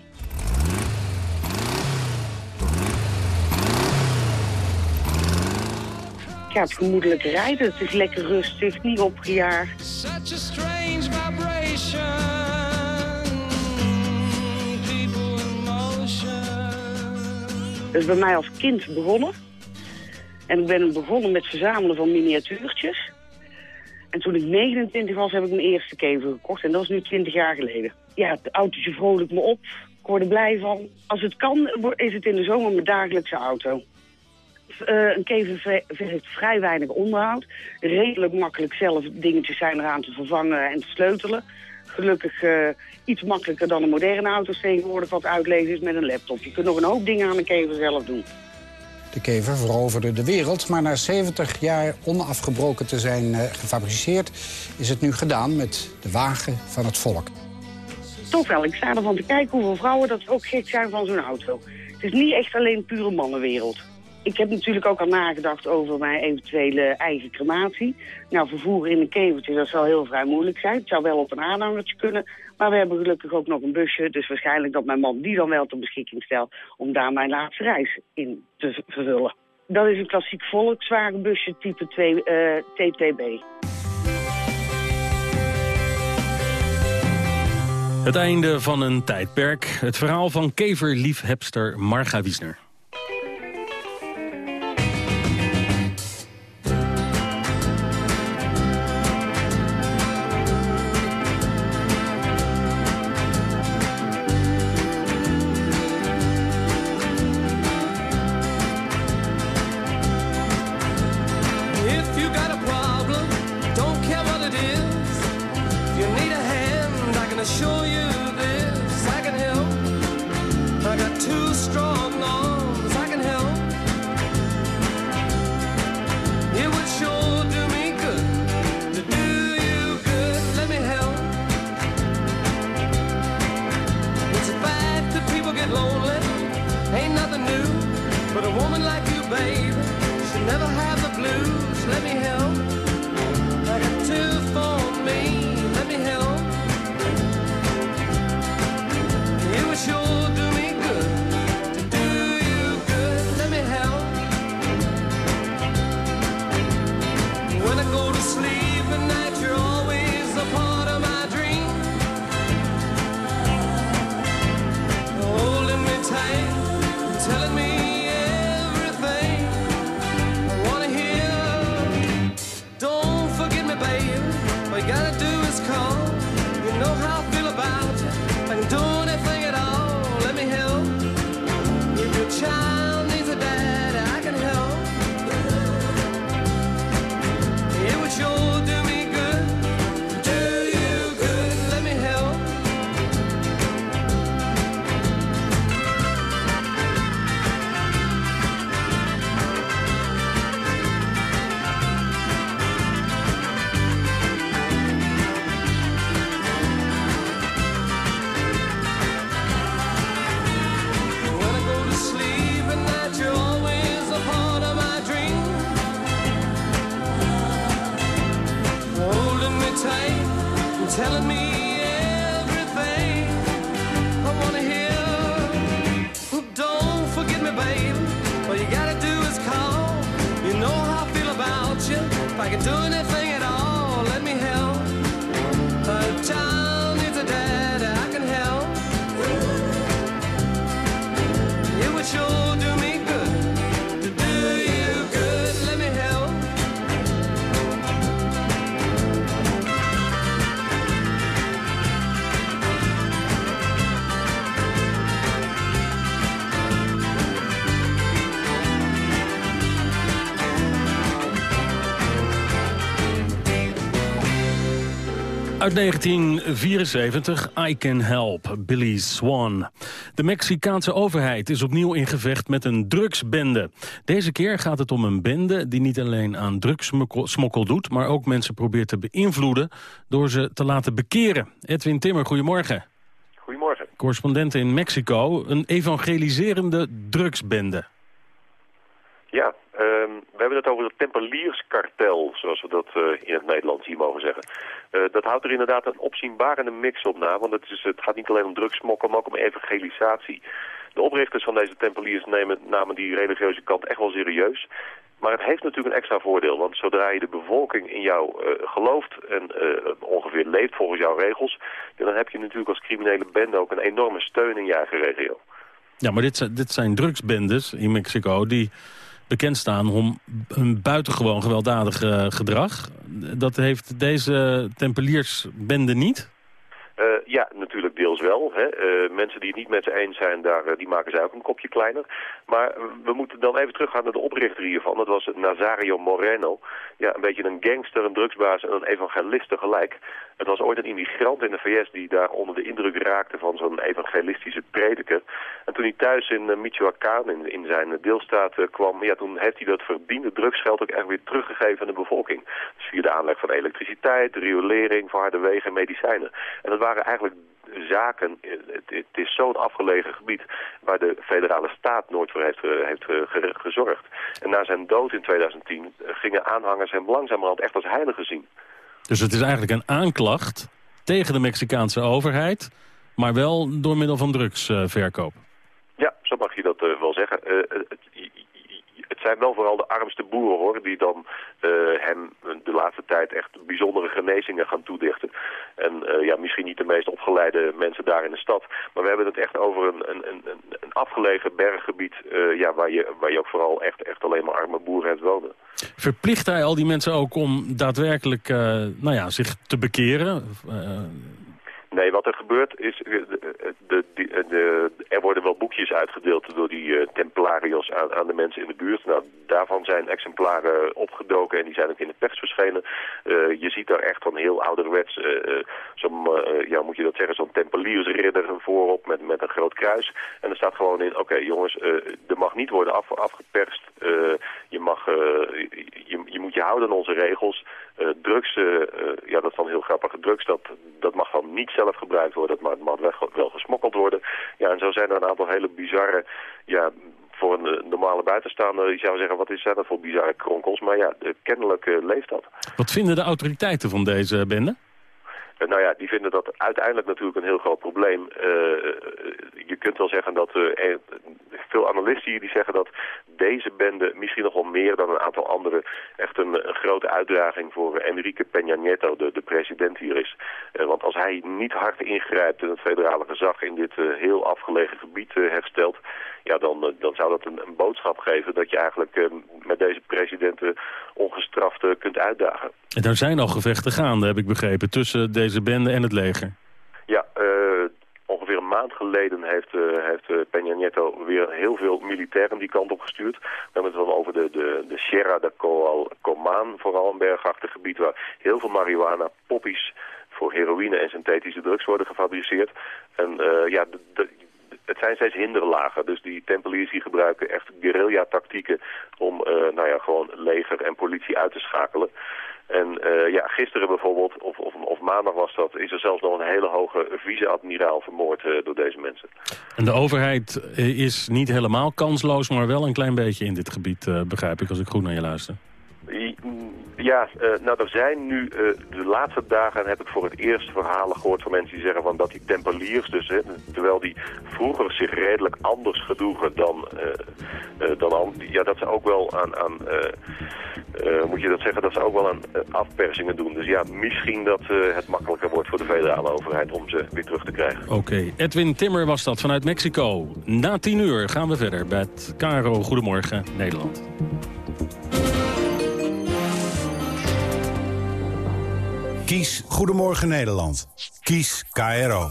Ja, het gemoedelijke rijden. Het is lekker rustig, niet opgejaagd. Such a strange vibration. Is bij mij als kind begonnen. En ik ben begonnen met verzamelen van miniatuurtjes. En toen ik 29 was, heb ik mijn eerste kever gekocht. En dat is nu 20 jaar geleden. Ja, het autootje vrolijk me op. Ik word er blij van. Als het kan, is het in de zomer mijn dagelijkse auto. Eh, een kever ve- vergt vrij weinig onderhoud. Redelijk makkelijk zelf dingetjes zijn eraan te vervangen en te sleutelen. Gelukkig eh, iets makkelijker dan de moderne auto's tegenwoordig wat uitlezen is met een laptop. Je kunt nog een hoop dingen aan een kever zelf doen. De kever veroverde de wereld, maar na 70 jaar onafgebroken te zijn eh, gefabriceerd... is het nu gedaan met de wagen van het volk. Toch wel, ik sta ervan te kijken hoeveel vrouwen dat ook gek zijn van zo'n auto. Het is niet echt alleen pure mannenwereld. Ik heb natuurlijk ook al nagedacht over mijn eventuele eigen crematie. Nou, vervoeren in een kevertje, dat zal heel vrij moeilijk zijn. Het zou wel op een aanhangertje kunnen. Maar we hebben gelukkig ook nog een busje. Dus waarschijnlijk dat mijn man die dan wel ter beschikking stelt... om daar mijn laatste reis in te vervullen. Dat is een klassiek Volkswagen busje type 2, eh, T2B. Het einde van een tijdperk. Het verhaal van keverliefhebster Marga Wiesner. Uit 1974, I Can Help, Billy Swan. De Mexicaanse overheid is opnieuw in gevecht met een drugsbende. Deze keer gaat het om een bende die niet alleen aan drugssmokkel doet... maar ook mensen probeert te beïnvloeden door ze te laten bekeren. Edwin Timmer, goedemorgen. Goedemorgen. Correspondent in Mexico, een evangeliserende drugsbende. Ja, ehm, we hebben het over het Tempelierskartel, zoals we dat eh, in het Nederlands hier mogen zeggen. Eh, dat houdt er inderdaad een opzienbarende mix op na, want het, is, het gaat niet alleen om drugsmokkel, maar ook om evangelisatie. De oprichters van deze tempeliers nemen, namen die religieuze kant echt wel serieus. Maar het heeft natuurlijk een extra voordeel, want zodra je de bevolking in jou eh, gelooft en eh, ongeveer leeft volgens jouw regels, dan heb je natuurlijk als criminele bende ook een enorme steun in je eigen regio. Ja, maar dit dit zijn drugsbendes in Mexico die bekend staan om een buitengewoon gewelddadig eh, gedrag. Dat heeft deze tempeliersbende niet? Uh, ja, deels wel. Hè. Uh, mensen die het niet met ze eens zijn, daar, uh, die maken zij ook een kopje kleiner. Maar we moeten dan even teruggaan naar de oprichter hiervan. Dat was Nazario Moreno. Ja, een beetje een gangster, een drugsbaas en een evangelist tegelijk. Het was ooit een immigrant in de VS die daar onder de indruk raakte van zo'n evangelistische prediker. En toen hij thuis in Michoacán, in, zijn deelstaat, kwam, ja, toen heeft hij dat verdiende drugsgeld ook echt weer teruggegeven aan de bevolking. Dus via de aanleg van elektriciteit, riolering, verharde wegen en medicijnen. En dat waren eigenlijk zaken, het, het is zo'n afgelegen gebied waar de federale staat nooit voor heeft, heeft gezorgd. En na zijn dood in 2010 gingen aanhangers hem langzamerhand echt als heilige zien. Dus het is eigenlijk een aanklacht tegen de Mexicaanse overheid, maar wel door middel van drugsverkoop. ja, zo mag je dat wel zeggen. Zijn wel vooral de armste boeren hoor, die dan uh, hem de laatste tijd echt bijzondere genezingen gaan toedichten. En uh, ja, misschien niet de meest opgeleide mensen daar in de stad. Maar we hebben het echt over een, een, een, een afgelegen berggebied uh, ja, waar, je, waar je ook vooral echt, echt alleen maar arme boeren hebt wonen. Verplicht hij al die mensen ook om daadwerkelijk nou ja, zich te bekeren? Nee, wat er gebeurt is, de, de, de, er worden wel boekjes uitgedeeld door die uh, templarios aan, aan, de mensen in de buurt. Nou, daarvan zijn exemplaren opgedoken en die zijn ook in de pers verschenen. Je ziet daar echt van heel ouderwets, uh, zo'n, ja, moet je dat zeggen, zo'n tempeliersridder voorop met, met een groot kruis. En er staat gewoon in, oké jongens, er mag niet worden af, afgeperst. je, mag, je, je moet je houden aan onze regels. Drugs, ja dat is dan heel grappig, drugs dat, dat mag dan niet zelf gebruikt worden, maar het mag wel, gesmokkeld worden. Ja, en zo zijn er een aantal hele bizarre, ja, voor een normale buitenstaander, die zou zeggen, wat is dat voor bizarre kronkels? Maar ja, kennelijk leeft dat. Wat vinden de autoriteiten van deze bende? Uh, nou ja, die vinden dat uiteindelijk natuurlijk een heel groot probleem. Uh, je kunt wel zeggen dat er veel analisten hier die zeggen dat deze bende misschien nog wel meer dan een aantal andere echt een, grote uitdaging voor Enrique Peña Nieto, de, de president hier is. Want als hij niet hard ingrijpt en het federale gezag in dit heel afgelegen gebied herstelt, ja, dan, dan zou dat een, een, boodschap geven dat je eigenlijk met deze presidenten ongestraft kunt uitdagen. En daar zijn al gevechten gaande, heb ik begrepen, tussen deze bende en het leger. Ja, ongeveer een maand geleden heeft, uh, heeft uh, Peña Nieto weer heel veel militairen die kant op gestuurd. We hebben het dan over de, de, de Sierra de Coman, vooral een bergachtig gebied waar heel veel marihuana, poppies voor heroïne en synthetische drugs worden gefabriceerd. En ja, het zijn steeds hinderlagen. Dus die tempeliers die gebruiken echt guerrilla-tactieken om nou ja, gewoon leger en politie uit te schakelen. En uh, ja, gisteren bijvoorbeeld, of, of, of, maandag was dat, is er zelfs nog een hele hoge vice-admiraal vermoord uh, door deze mensen. En de overheid is niet helemaal kansloos, maar wel een klein beetje in dit gebied, begrijp ik, als ik goed naar je luister. Ja, uh, nou er zijn nu uh, de laatste dagen heb ik voor het eerst verhalen gehoord van mensen die zeggen van dat die tempeliers dus, hè, terwijl die vroeger zich redelijk anders gedroegen dan, uh, dan ja dat ze ook wel aan, aan moet je dat zeggen, dat ze ook wel aan afpersingen doen. Dus ja, misschien dat het makkelijker wordt voor de federale overheid om ze weer terug te krijgen. Oké. Edwin Timmer was dat vanuit Mexico. Na tien uur gaan we verder het Caro Goedemorgen Nederland. Kies Goedemorgen Nederland. Kies KRO.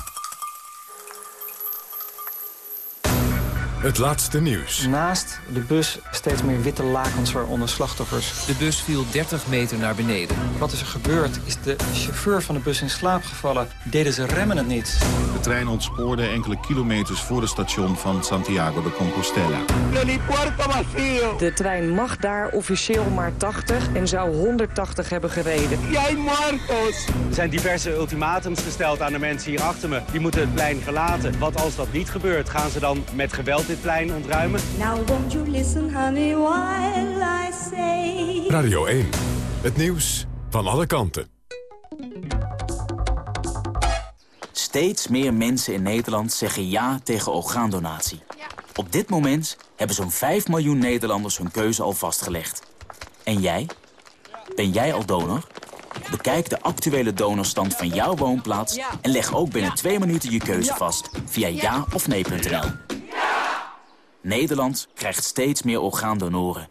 Het laatste nieuws. Naast de bus steeds meer witte lakens waaronder slachtoffers. De bus viel 30 meter naar beneden. Wat is er gebeurd? Is de chauffeur van de bus in slaap gevallen? Deden ze remmen het niet? De trein ontspoorde enkele kilometers voor het station van Santiago de Compostela. De trein mag daar officieel maar 80 en zou 180 hebben gereden. Jij muertos! Er zijn diverse ultimatums gesteld aan de mensen hier achter me. Die moeten het plein verlaten. Wat als dat niet gebeurt? Gaan ze dan met geweld dit plein ontruimen? Now won't you listen, honey, while I say... Radio 1. Het nieuws van alle kanten. Steeds meer mensen in Nederland zeggen ja tegen orgaandonatie. Op dit moment hebben zo'n 5 miljoen Nederlanders hun keuze al vastgelegd. En jij? Ben jij al donor? Bekijk de actuele donorstand van jouw woonplaats... en leg ook binnen twee minuten je keuze vast via ja of nee.nl. Nederland krijgt steeds meer orgaandonoren.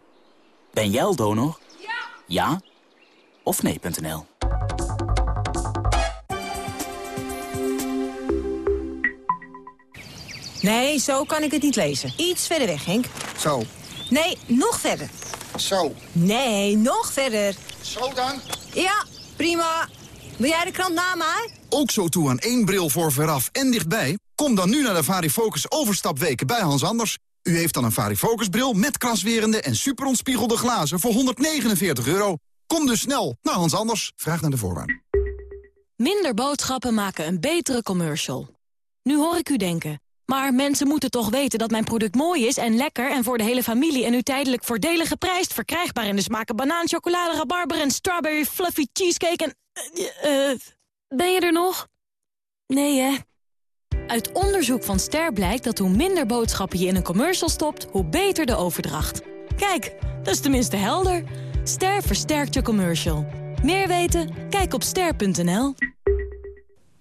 Ben jij al donor? Ja of nee.nl. Nee, zo kan ik het niet lezen. Iets verder weg, Henk. Zo. Nee, nog verder. Zo. Nee, nog verder. Zo dan? Ja, prima. Wil jij de krant na mij? Ook zo toe aan één bril voor veraf en dichtbij? Kom dan nu naar de Varifocus overstapweken bij Hans Anders. U heeft dan een Varifocus bril met kraswerende en superontspiegelde glazen voor 149 euro. Kom dus snel naar Hans Anders. Vraag naar de voorwaarden. Minder boodschappen maken een betere commercial. Nu hoor ik u denken, maar mensen moeten toch weten dat mijn product mooi is en lekker... en voor de hele familie en nu tijdelijk voordelig geprijsd... verkrijgbaar in de smaken banaan, chocolade, rabarber en strawberry fluffy cheesecake en... eh, eh, ben je er nog? Nee, hè? Uit onderzoek van Ster blijkt dat hoe minder boodschappen je in een commercial stopt... hoe beter de overdracht. Kijk, dat is tenminste helder. Ster versterkt je commercial. Meer weten? Kijk op ster.nl.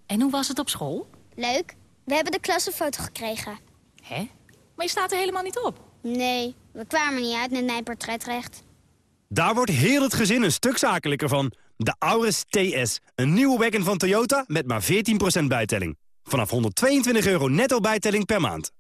En hoe was het op school? Leuk. We hebben de klassenfoto gekregen. Hè? Maar je staat er helemaal niet op. Nee, we kwamen niet uit met mijn portretrecht. Daar wordt heel het gezin een stuk zakelijker van. De Auris TS, een nieuwe wagon van Toyota met maar 14% bijtelling. Vanaf 122 euro netto bijtelling per maand.